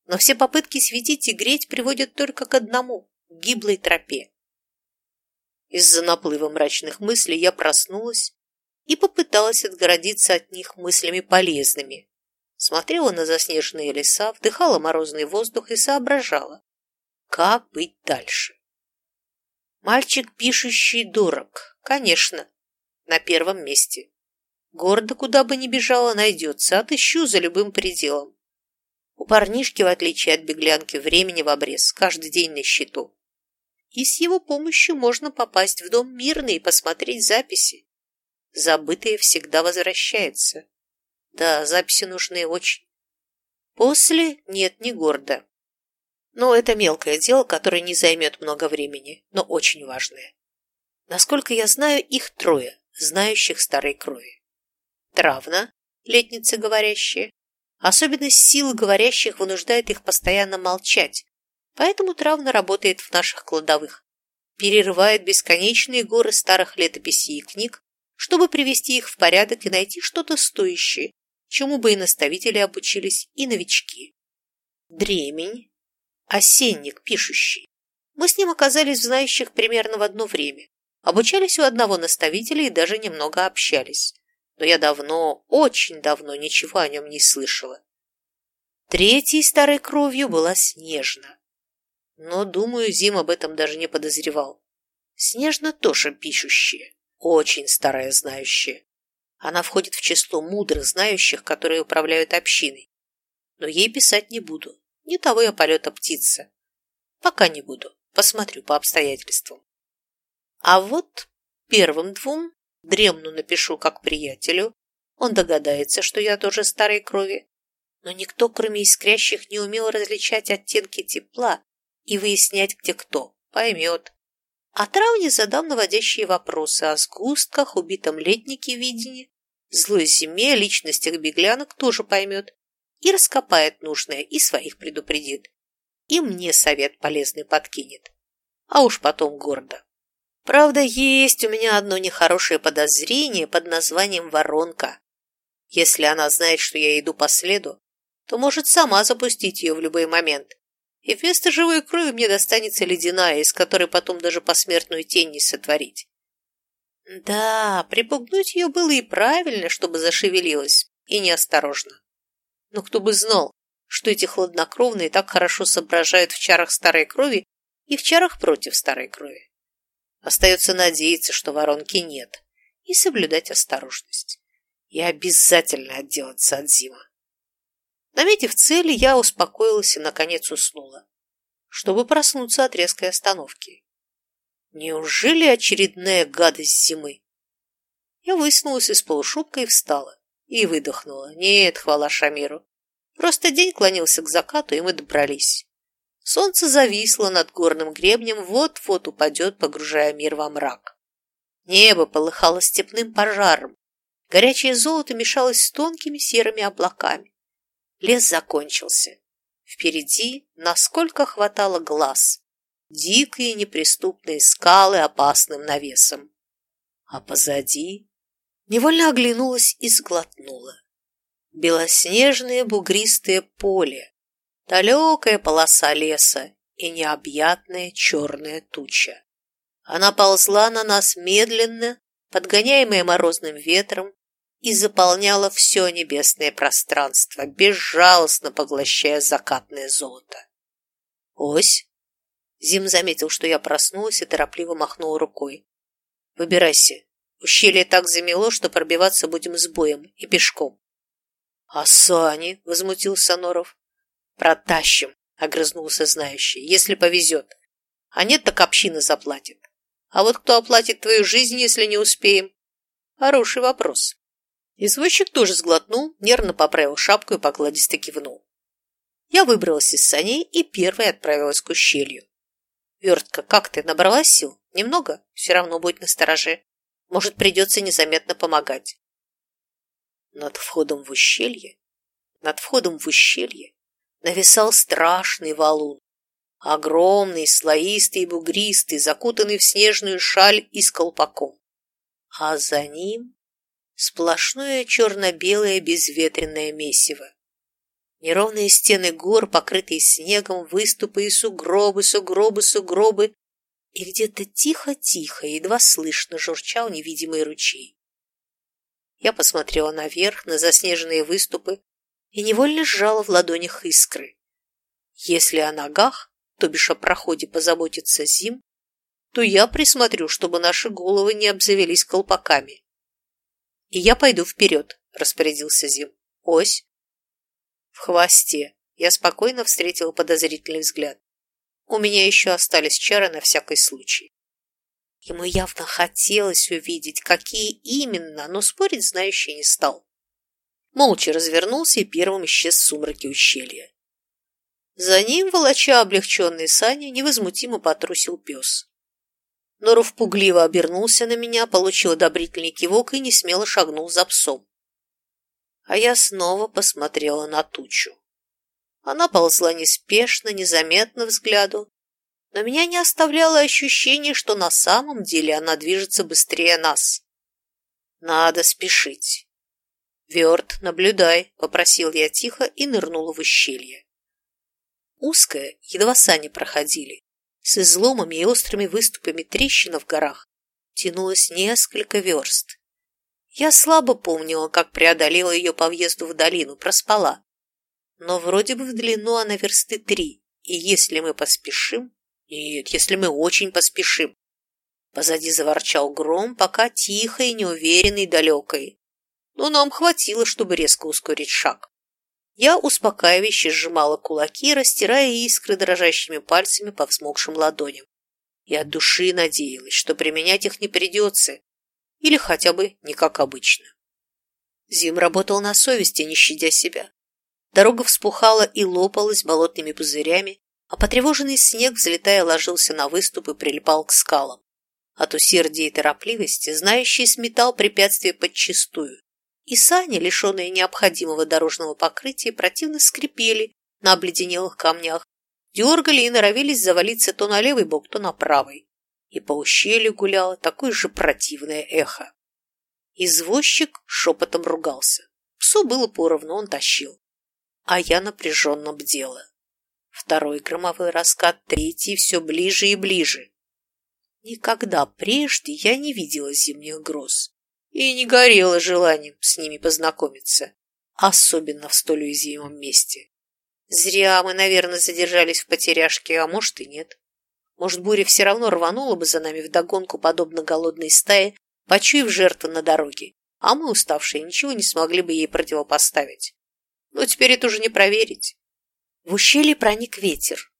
но все попытки светить и греть приводят только к одному – гиблой тропе. Из-за наплыва мрачных мыслей я проснулась и попыталась отгородиться от них мыслями полезными. Смотрела на заснеженные леса, вдыхала морозный воздух и соображала, как быть дальше. Мальчик, пишущий, дорог, конечно, на первом месте. Гордо, куда бы ни бежала, найдется, отыщу за любым пределом. У парнишки, в отличие от беглянки, времени в обрез, каждый день на счету. И с его помощью можно попасть в дом мирный и посмотреть записи. Забытые всегда возвращается. Да, записи нужны очень. После нет, не гордо. Но это мелкое дело, которое не займет много времени, но очень важное. Насколько я знаю, их трое, знающих старой крови. Травна, летница говорящая, особенность силы говорящих вынуждает их постоянно молчать, поэтому Травна работает в наших кладовых, перерывает бесконечные горы старых летописей и книг, чтобы привести их в порядок и найти что-то стоящее, чему бы и наставители обучились, и новички. Дремень, осенник пишущий. Мы с ним оказались в знающих примерно в одно время, обучались у одного наставителя и даже немного общались. Но я давно, очень давно ничего о нем не слышала. Третьей старой кровью была Снежна. Но, думаю, Зим об этом даже не подозревал. Снежна тоже пишущая очень старая знающая. Она входит в число мудрых знающих, которые управляют общиной. Но ей писать не буду. Не того я полета птица. Пока не буду. Посмотрю по обстоятельствам. А вот первым двум дремну напишу как приятелю. Он догадается, что я тоже старой крови. Но никто, кроме искрящих, не умел различать оттенки тепла и выяснять, где кто. Поймет. А травне задам наводящие вопросы о сгустках, убитом летнике видении, злой зиме, личностях беглянок тоже поймет и раскопает нужное, и своих предупредит. И мне совет полезный подкинет. А уж потом гордо. Правда, есть у меня одно нехорошее подозрение под названием «воронка». Если она знает, что я иду по следу, то может сама запустить ее в любой момент и вместо живой крови мне достанется ледяная, из которой потом даже посмертную тень не сотворить. Да, припугнуть ее было и правильно, чтобы зашевелилась, и неосторожно. Но кто бы знал, что эти хладнокровные так хорошо соображают в чарах старой крови и в чарах против старой крови. Остается надеяться, что воронки нет, и соблюдать осторожность. И обязательно отделаться от Зима. Наметив цели, я успокоилась и, наконец, уснула, чтобы проснуться от резкой остановки. Неужели очередная гадость зимы? Я высунулась из полушубка и встала. И выдохнула. Нет, хвала Шамиру. Просто день клонился к закату, и мы добрались. Солнце зависло над горным гребнем, вот-вот упадет, погружая мир во мрак. Небо полыхало степным пожаром. Горячее золото мешалось с тонкими серыми облаками. Лес закончился. Впереди, насколько хватало глаз, дикие неприступные скалы опасным навесом. А позади невольно оглянулась и сглотнула. Белоснежное бугристое поле, далекая полоса леса и необъятная черная туча. Она ползла на нас медленно, подгоняемая морозным ветром, и заполняла все небесное пространство, безжалостно поглощая закатное золото. «Ось!» Зим заметил, что я проснулась и торопливо махнул рукой. «Выбирайся. Ущелье так замело, что пробиваться будем с боем и пешком». «А сани?» — возмутился Норов. «Протащим», — огрызнулся знающий, — «если повезет. А нет, так община заплатит. А вот кто оплатит твою жизнь, если не успеем?» Хороший вопрос. Извозчик тоже сглотнул, нервно поправил шапку и покладисто кивнул. Я выбралась из саней и первой отправилась к ущелью. Вертка, как ты, набралась сил? Немного? Все равно будет настороже. Может, придется незаметно помогать. Над входом в ущелье, над входом в ущелье нависал страшный валун. Огромный, слоистый и бугристый, закутанный в снежную шаль и с колпаком. А за ним сплошное черно-белое безветренное месиво. Неровные стены гор, покрытые снегом, выступы и сугробы, сугробы, сугробы, и где-то тихо-тихо, едва слышно журчал невидимый ручей. Я посмотрела наверх, на заснеженные выступы, и невольно сжала в ладонях искры. Если о ногах, то бишь о проходе позаботится Зим, то я присмотрю, чтобы наши головы не обзавелись колпаками. И я пойду вперед, распорядился Зим. Ось. В хвосте. Я спокойно встретила подозрительный взгляд. У меня еще остались чары на всякий случай. Ему явно хотелось увидеть, какие именно, но спорить знающий не стал. Молча развернулся и первым исчез в сумраке ущелья. За ним, волоча облегченные сани, невозмутимо потрусил пес. Норов пугливо обернулся на меня, получил одобрительный кивок и несмело шагнул за псом. А я снова посмотрела на тучу. Она ползла неспешно, незаметно взгляду, но меня не оставляло ощущение, что на самом деле она движется быстрее нас. Надо спешить. «Верт, наблюдай», — попросил я тихо и нырнула в ущелье. Узкое, едва сани проходили, с изломами и острыми выступами трещина в горах, тянулось несколько верст. Я слабо помнила, как преодолела ее по въезду в долину, проспала. Но вроде бы в длину она версты три, и если мы поспешим... Нет, если мы очень поспешим. Позади заворчал гром, пока тихо и неуверенный далекой. Но нам хватило, чтобы резко ускорить шаг. Я успокаивающе сжимала кулаки, растирая искры дрожащими пальцами по взмокшим ладоням. От души надеялась, что применять их не придется, или хотя бы не как обычно. Зим работал на совести, не щадя себя. Дорога вспухала и лопалась болотными пузырями, а потревоженный снег, взлетая, ложился на выступ и прилипал к скалам. От усердия и торопливости знающий сметал препятствия подчистую, и сани, лишенные необходимого дорожного покрытия, противно скрипели на обледенелых камнях, дергали и норовились завалиться то на левый бок, то на правый. И по ущелью гуляло такое же противное эхо. Извозчик шепотом ругался. Псу было поровну, он тащил. А я напряженно бдела. Второй громовой раскат, третий все ближе и ближе. Никогда прежде я не видела зимних гроз и не горела желанием с ними познакомиться, особенно в столь уязвимом месте. Зря мы, наверное, задержались в потеряшке, а может и нет. Может, буря все равно рванула бы за нами вдогонку, подобно голодной стае, почуяв жертву на дороге, а мы, уставшие, ничего не смогли бы ей противопоставить. Но теперь это уже не проверить. В ущелье проник ветер,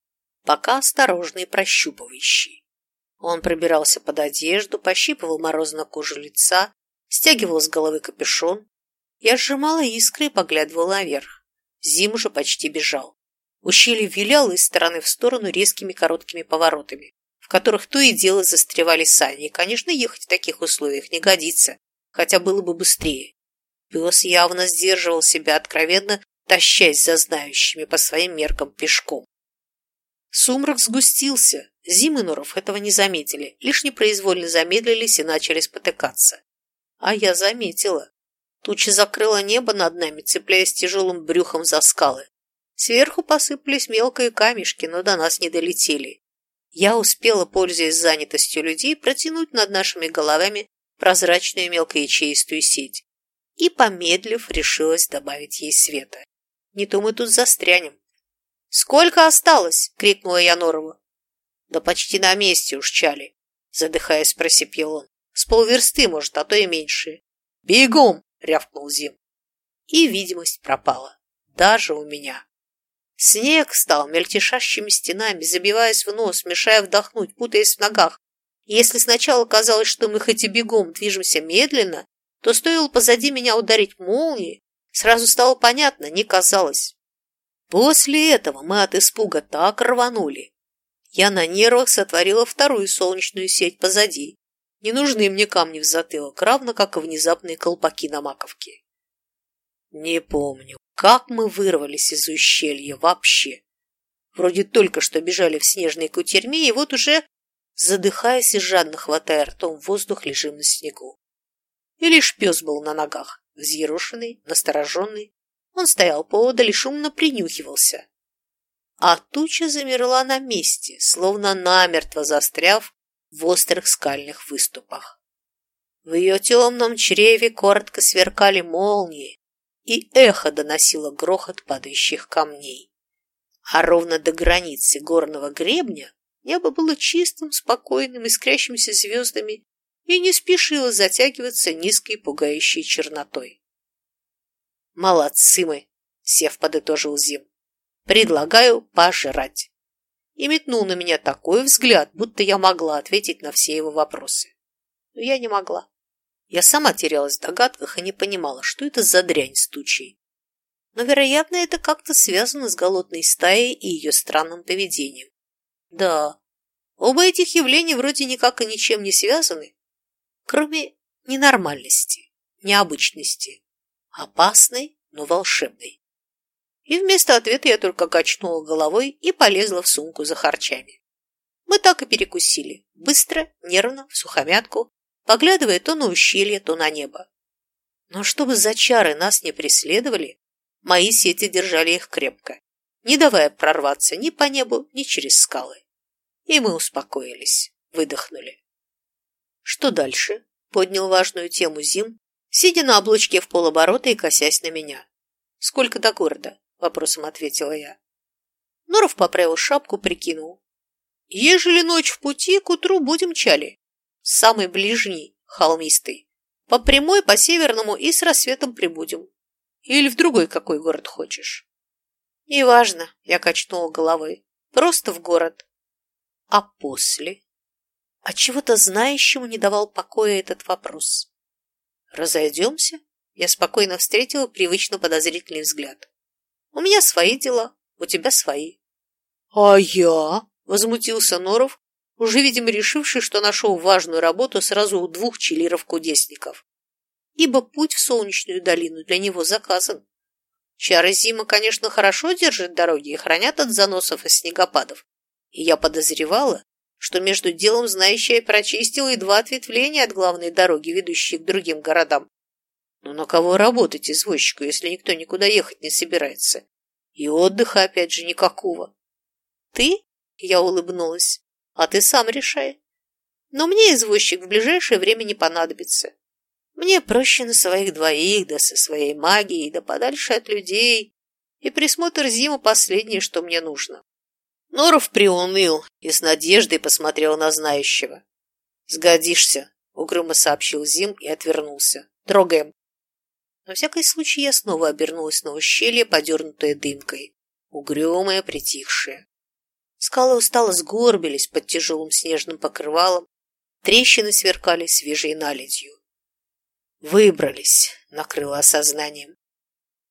пока осторожный и прощупывающий. Он пробирался под одежду, пощипывал морозно кожу лица, стягивал с головы капюшон. Я сжимала искры и поглядывала наверх. Зим уже почти бежал. Ущелье виляло из стороны в сторону резкими короткими поворотами, в которых то и дело застревали сани, и, конечно, ехать в таких условиях не годится, хотя было бы быстрее. Пес явно сдерживал себя откровенно, тащась за знающими по своим меркам пешком. Сумрак сгустился, Зим и Норов этого не заметили, лишь непроизвольно замедлились и начали спотыкаться. А я заметила. Туча закрыла небо над нами, цепляясь тяжелым брюхом за скалы. Сверху посыпались мелкие камешки, но до нас не долетели. Я успела, пользуясь занятостью людей, протянуть над нашими головами прозрачную мелкоячеистую сеть и, помедлив, решилась добавить ей света. Не то мы тут застрянем. «Сколько осталось?» — крикнула я Норову. «Да почти на месте уж чали», — задыхаясь, просипел он. С полверсты, может, а то и меньше. «Бегом!» — рявкнул Зим. И видимость пропала. Даже у меня. Снег стал мельтешащими стенами, забиваясь в нос, мешая вдохнуть, путаясь в ногах. Если сначала казалось, что мы хоть и бегом движемся медленно, то стоило позади меня ударить молнией, сразу стало понятно, не казалось. После этого мы от испуга так рванули. Я на нервах сотворила вторую солнечную сеть позади, не нужны мне камни в затылок, равно как и внезапные колпаки на маковке. Не помню, как мы вырвались из ущелья вообще. Вроде только что бежали в снежной кутерьме, и вот уже, задыхаясь и жадно хватая ртом воздух, лежим на снегу. И лишь пес был на ногах, взъерошенный, настороженный. Он стоял поодаль и шумно принюхивался. А туча замерла на месте, словно намертво застряв в острых скальных выступах. В ее темном чреве коротко сверкали молнии, и эхо доносило грохот падающих камней. А ровно до границы горного гребня небо было чистым, спокойным, искрящимся звездами и не спешило затягиваться низкой пугающей чернотой. «Молодцы мы!» — сев подытожил Зим. «Предлагаю пожрать!» И метнул на меня такой взгляд, будто я могла ответить на все его вопросы. Но я не могла. Я сама терялась в догадках и не понимала, что это за дрянь с тучей. Но, вероятно, это как-то связано с голодной стаей и ее странным поведением. Да, оба этих явления вроде никак и ничем не связаны, кроме ненормальности, необычности, опасной, но волшебной. И вместо ответа я только качнула головой и полезла в сумку за харчами. Мы так и перекусили, быстро, нервно, в сухомятку, поглядывая то на ущелье, то на небо. Но чтобы за чары нас не преследовали, мои сети держали их крепко, не давая прорваться ни по небу, ни через скалы. И мы успокоились, выдохнули. Что дальше? Поднял важную тему Зим, сидя на облучке в полоборота и косясь на меня. «Сколько до города?» – вопросом ответила я. Норов поправил шапку, прикинул. «Ежели ночь в пути, к утру будем чали самый ближний, холмистый. По прямой, по северному и с рассветом прибудем. Или в другой какой город хочешь. Неважно, я качнула головой. Просто в город. А после? А чего-то знающему не давал покоя этот вопрос. Разойдемся? Я спокойно встретила привычно подозрительный взгляд. У меня свои дела, у тебя свои. А я? Возмутился Норов, уже, видимо, решивший, что нашел важную работу сразу у двух чилиров-кудесников. Ибо путь в солнечную долину для него заказан. Чары зима, конечно, хорошо держат дороги и хранят от заносов и снегопадов. И я подозревала, что между делом знающая прочистила и два ответвления от главной дороги, ведущие к другим городам. Но на кого работать извозчику, если никто никуда ехать не собирается? И отдыха, опять же, никакого. Ты? Я улыбнулась а ты сам решай. Но мне извозчик в ближайшее время не понадобится. Мне проще на своих двоих, да со своей магией, да подальше от людей. И присмотр зиму последнее, что мне нужно. Норов приуныл и с надеждой посмотрел на знающего. «Сгодишься», — угрюмо сообщил Зим и отвернулся. «Трогаем». На всякий случай я снова обернулась на ущелье, подернутое дымкой, угрюмое, притихшее. Скалы устало сгорбились под тяжелым снежным покрывалом, трещины сверкали свежей наледью. Выбрались, накрыло осознанием.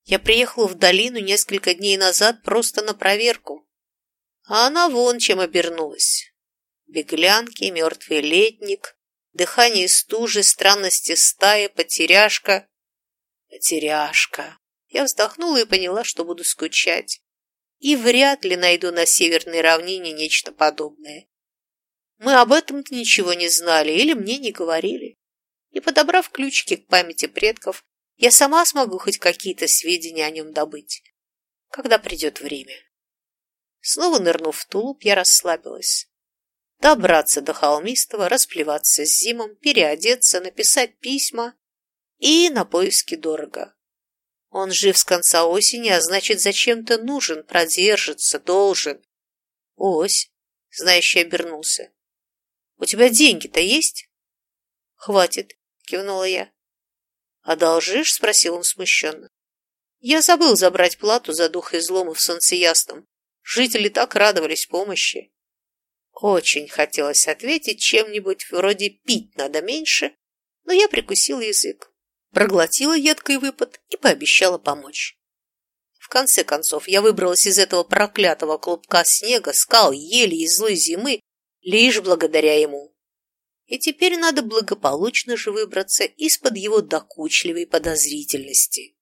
Я приехала в долину несколько дней назад просто на проверку. А она вон чем обернулась. Беглянки, мертвый летник, дыхание стужи, странности стаи, потеряшка. Потеряшка. Я вздохнула и поняла, что буду скучать и вряд ли найду на северной равнине нечто подобное. Мы об этом ничего не знали или мне не говорили. И, подобрав ключики к памяти предков, я сама смогу хоть какие-то сведения о нем добыть, когда придет время. Снова нырнув в тулуп, я расслабилась. Добраться до холмистого, расплеваться с зимом, переодеться, написать письма и на поиски дорого. Он жив с конца осени, а значит, зачем-то нужен, продержится, должен. Ось, знающий обернулся. У тебя деньги-то есть? Хватит, кивнула я. Одолжишь? спросил он смущенно. Я забыл забрать плату за дух излома в солнцеясном. Жители так радовались помощи. Очень хотелось ответить чем-нибудь вроде «пить надо меньше», но я прикусил язык проглотила едкий выпад и пообещала помочь. В конце концов, я выбралась из этого проклятого клубка снега, скал, ели и злой зимы лишь благодаря ему. И теперь надо благополучно же выбраться из-под его докучливой подозрительности.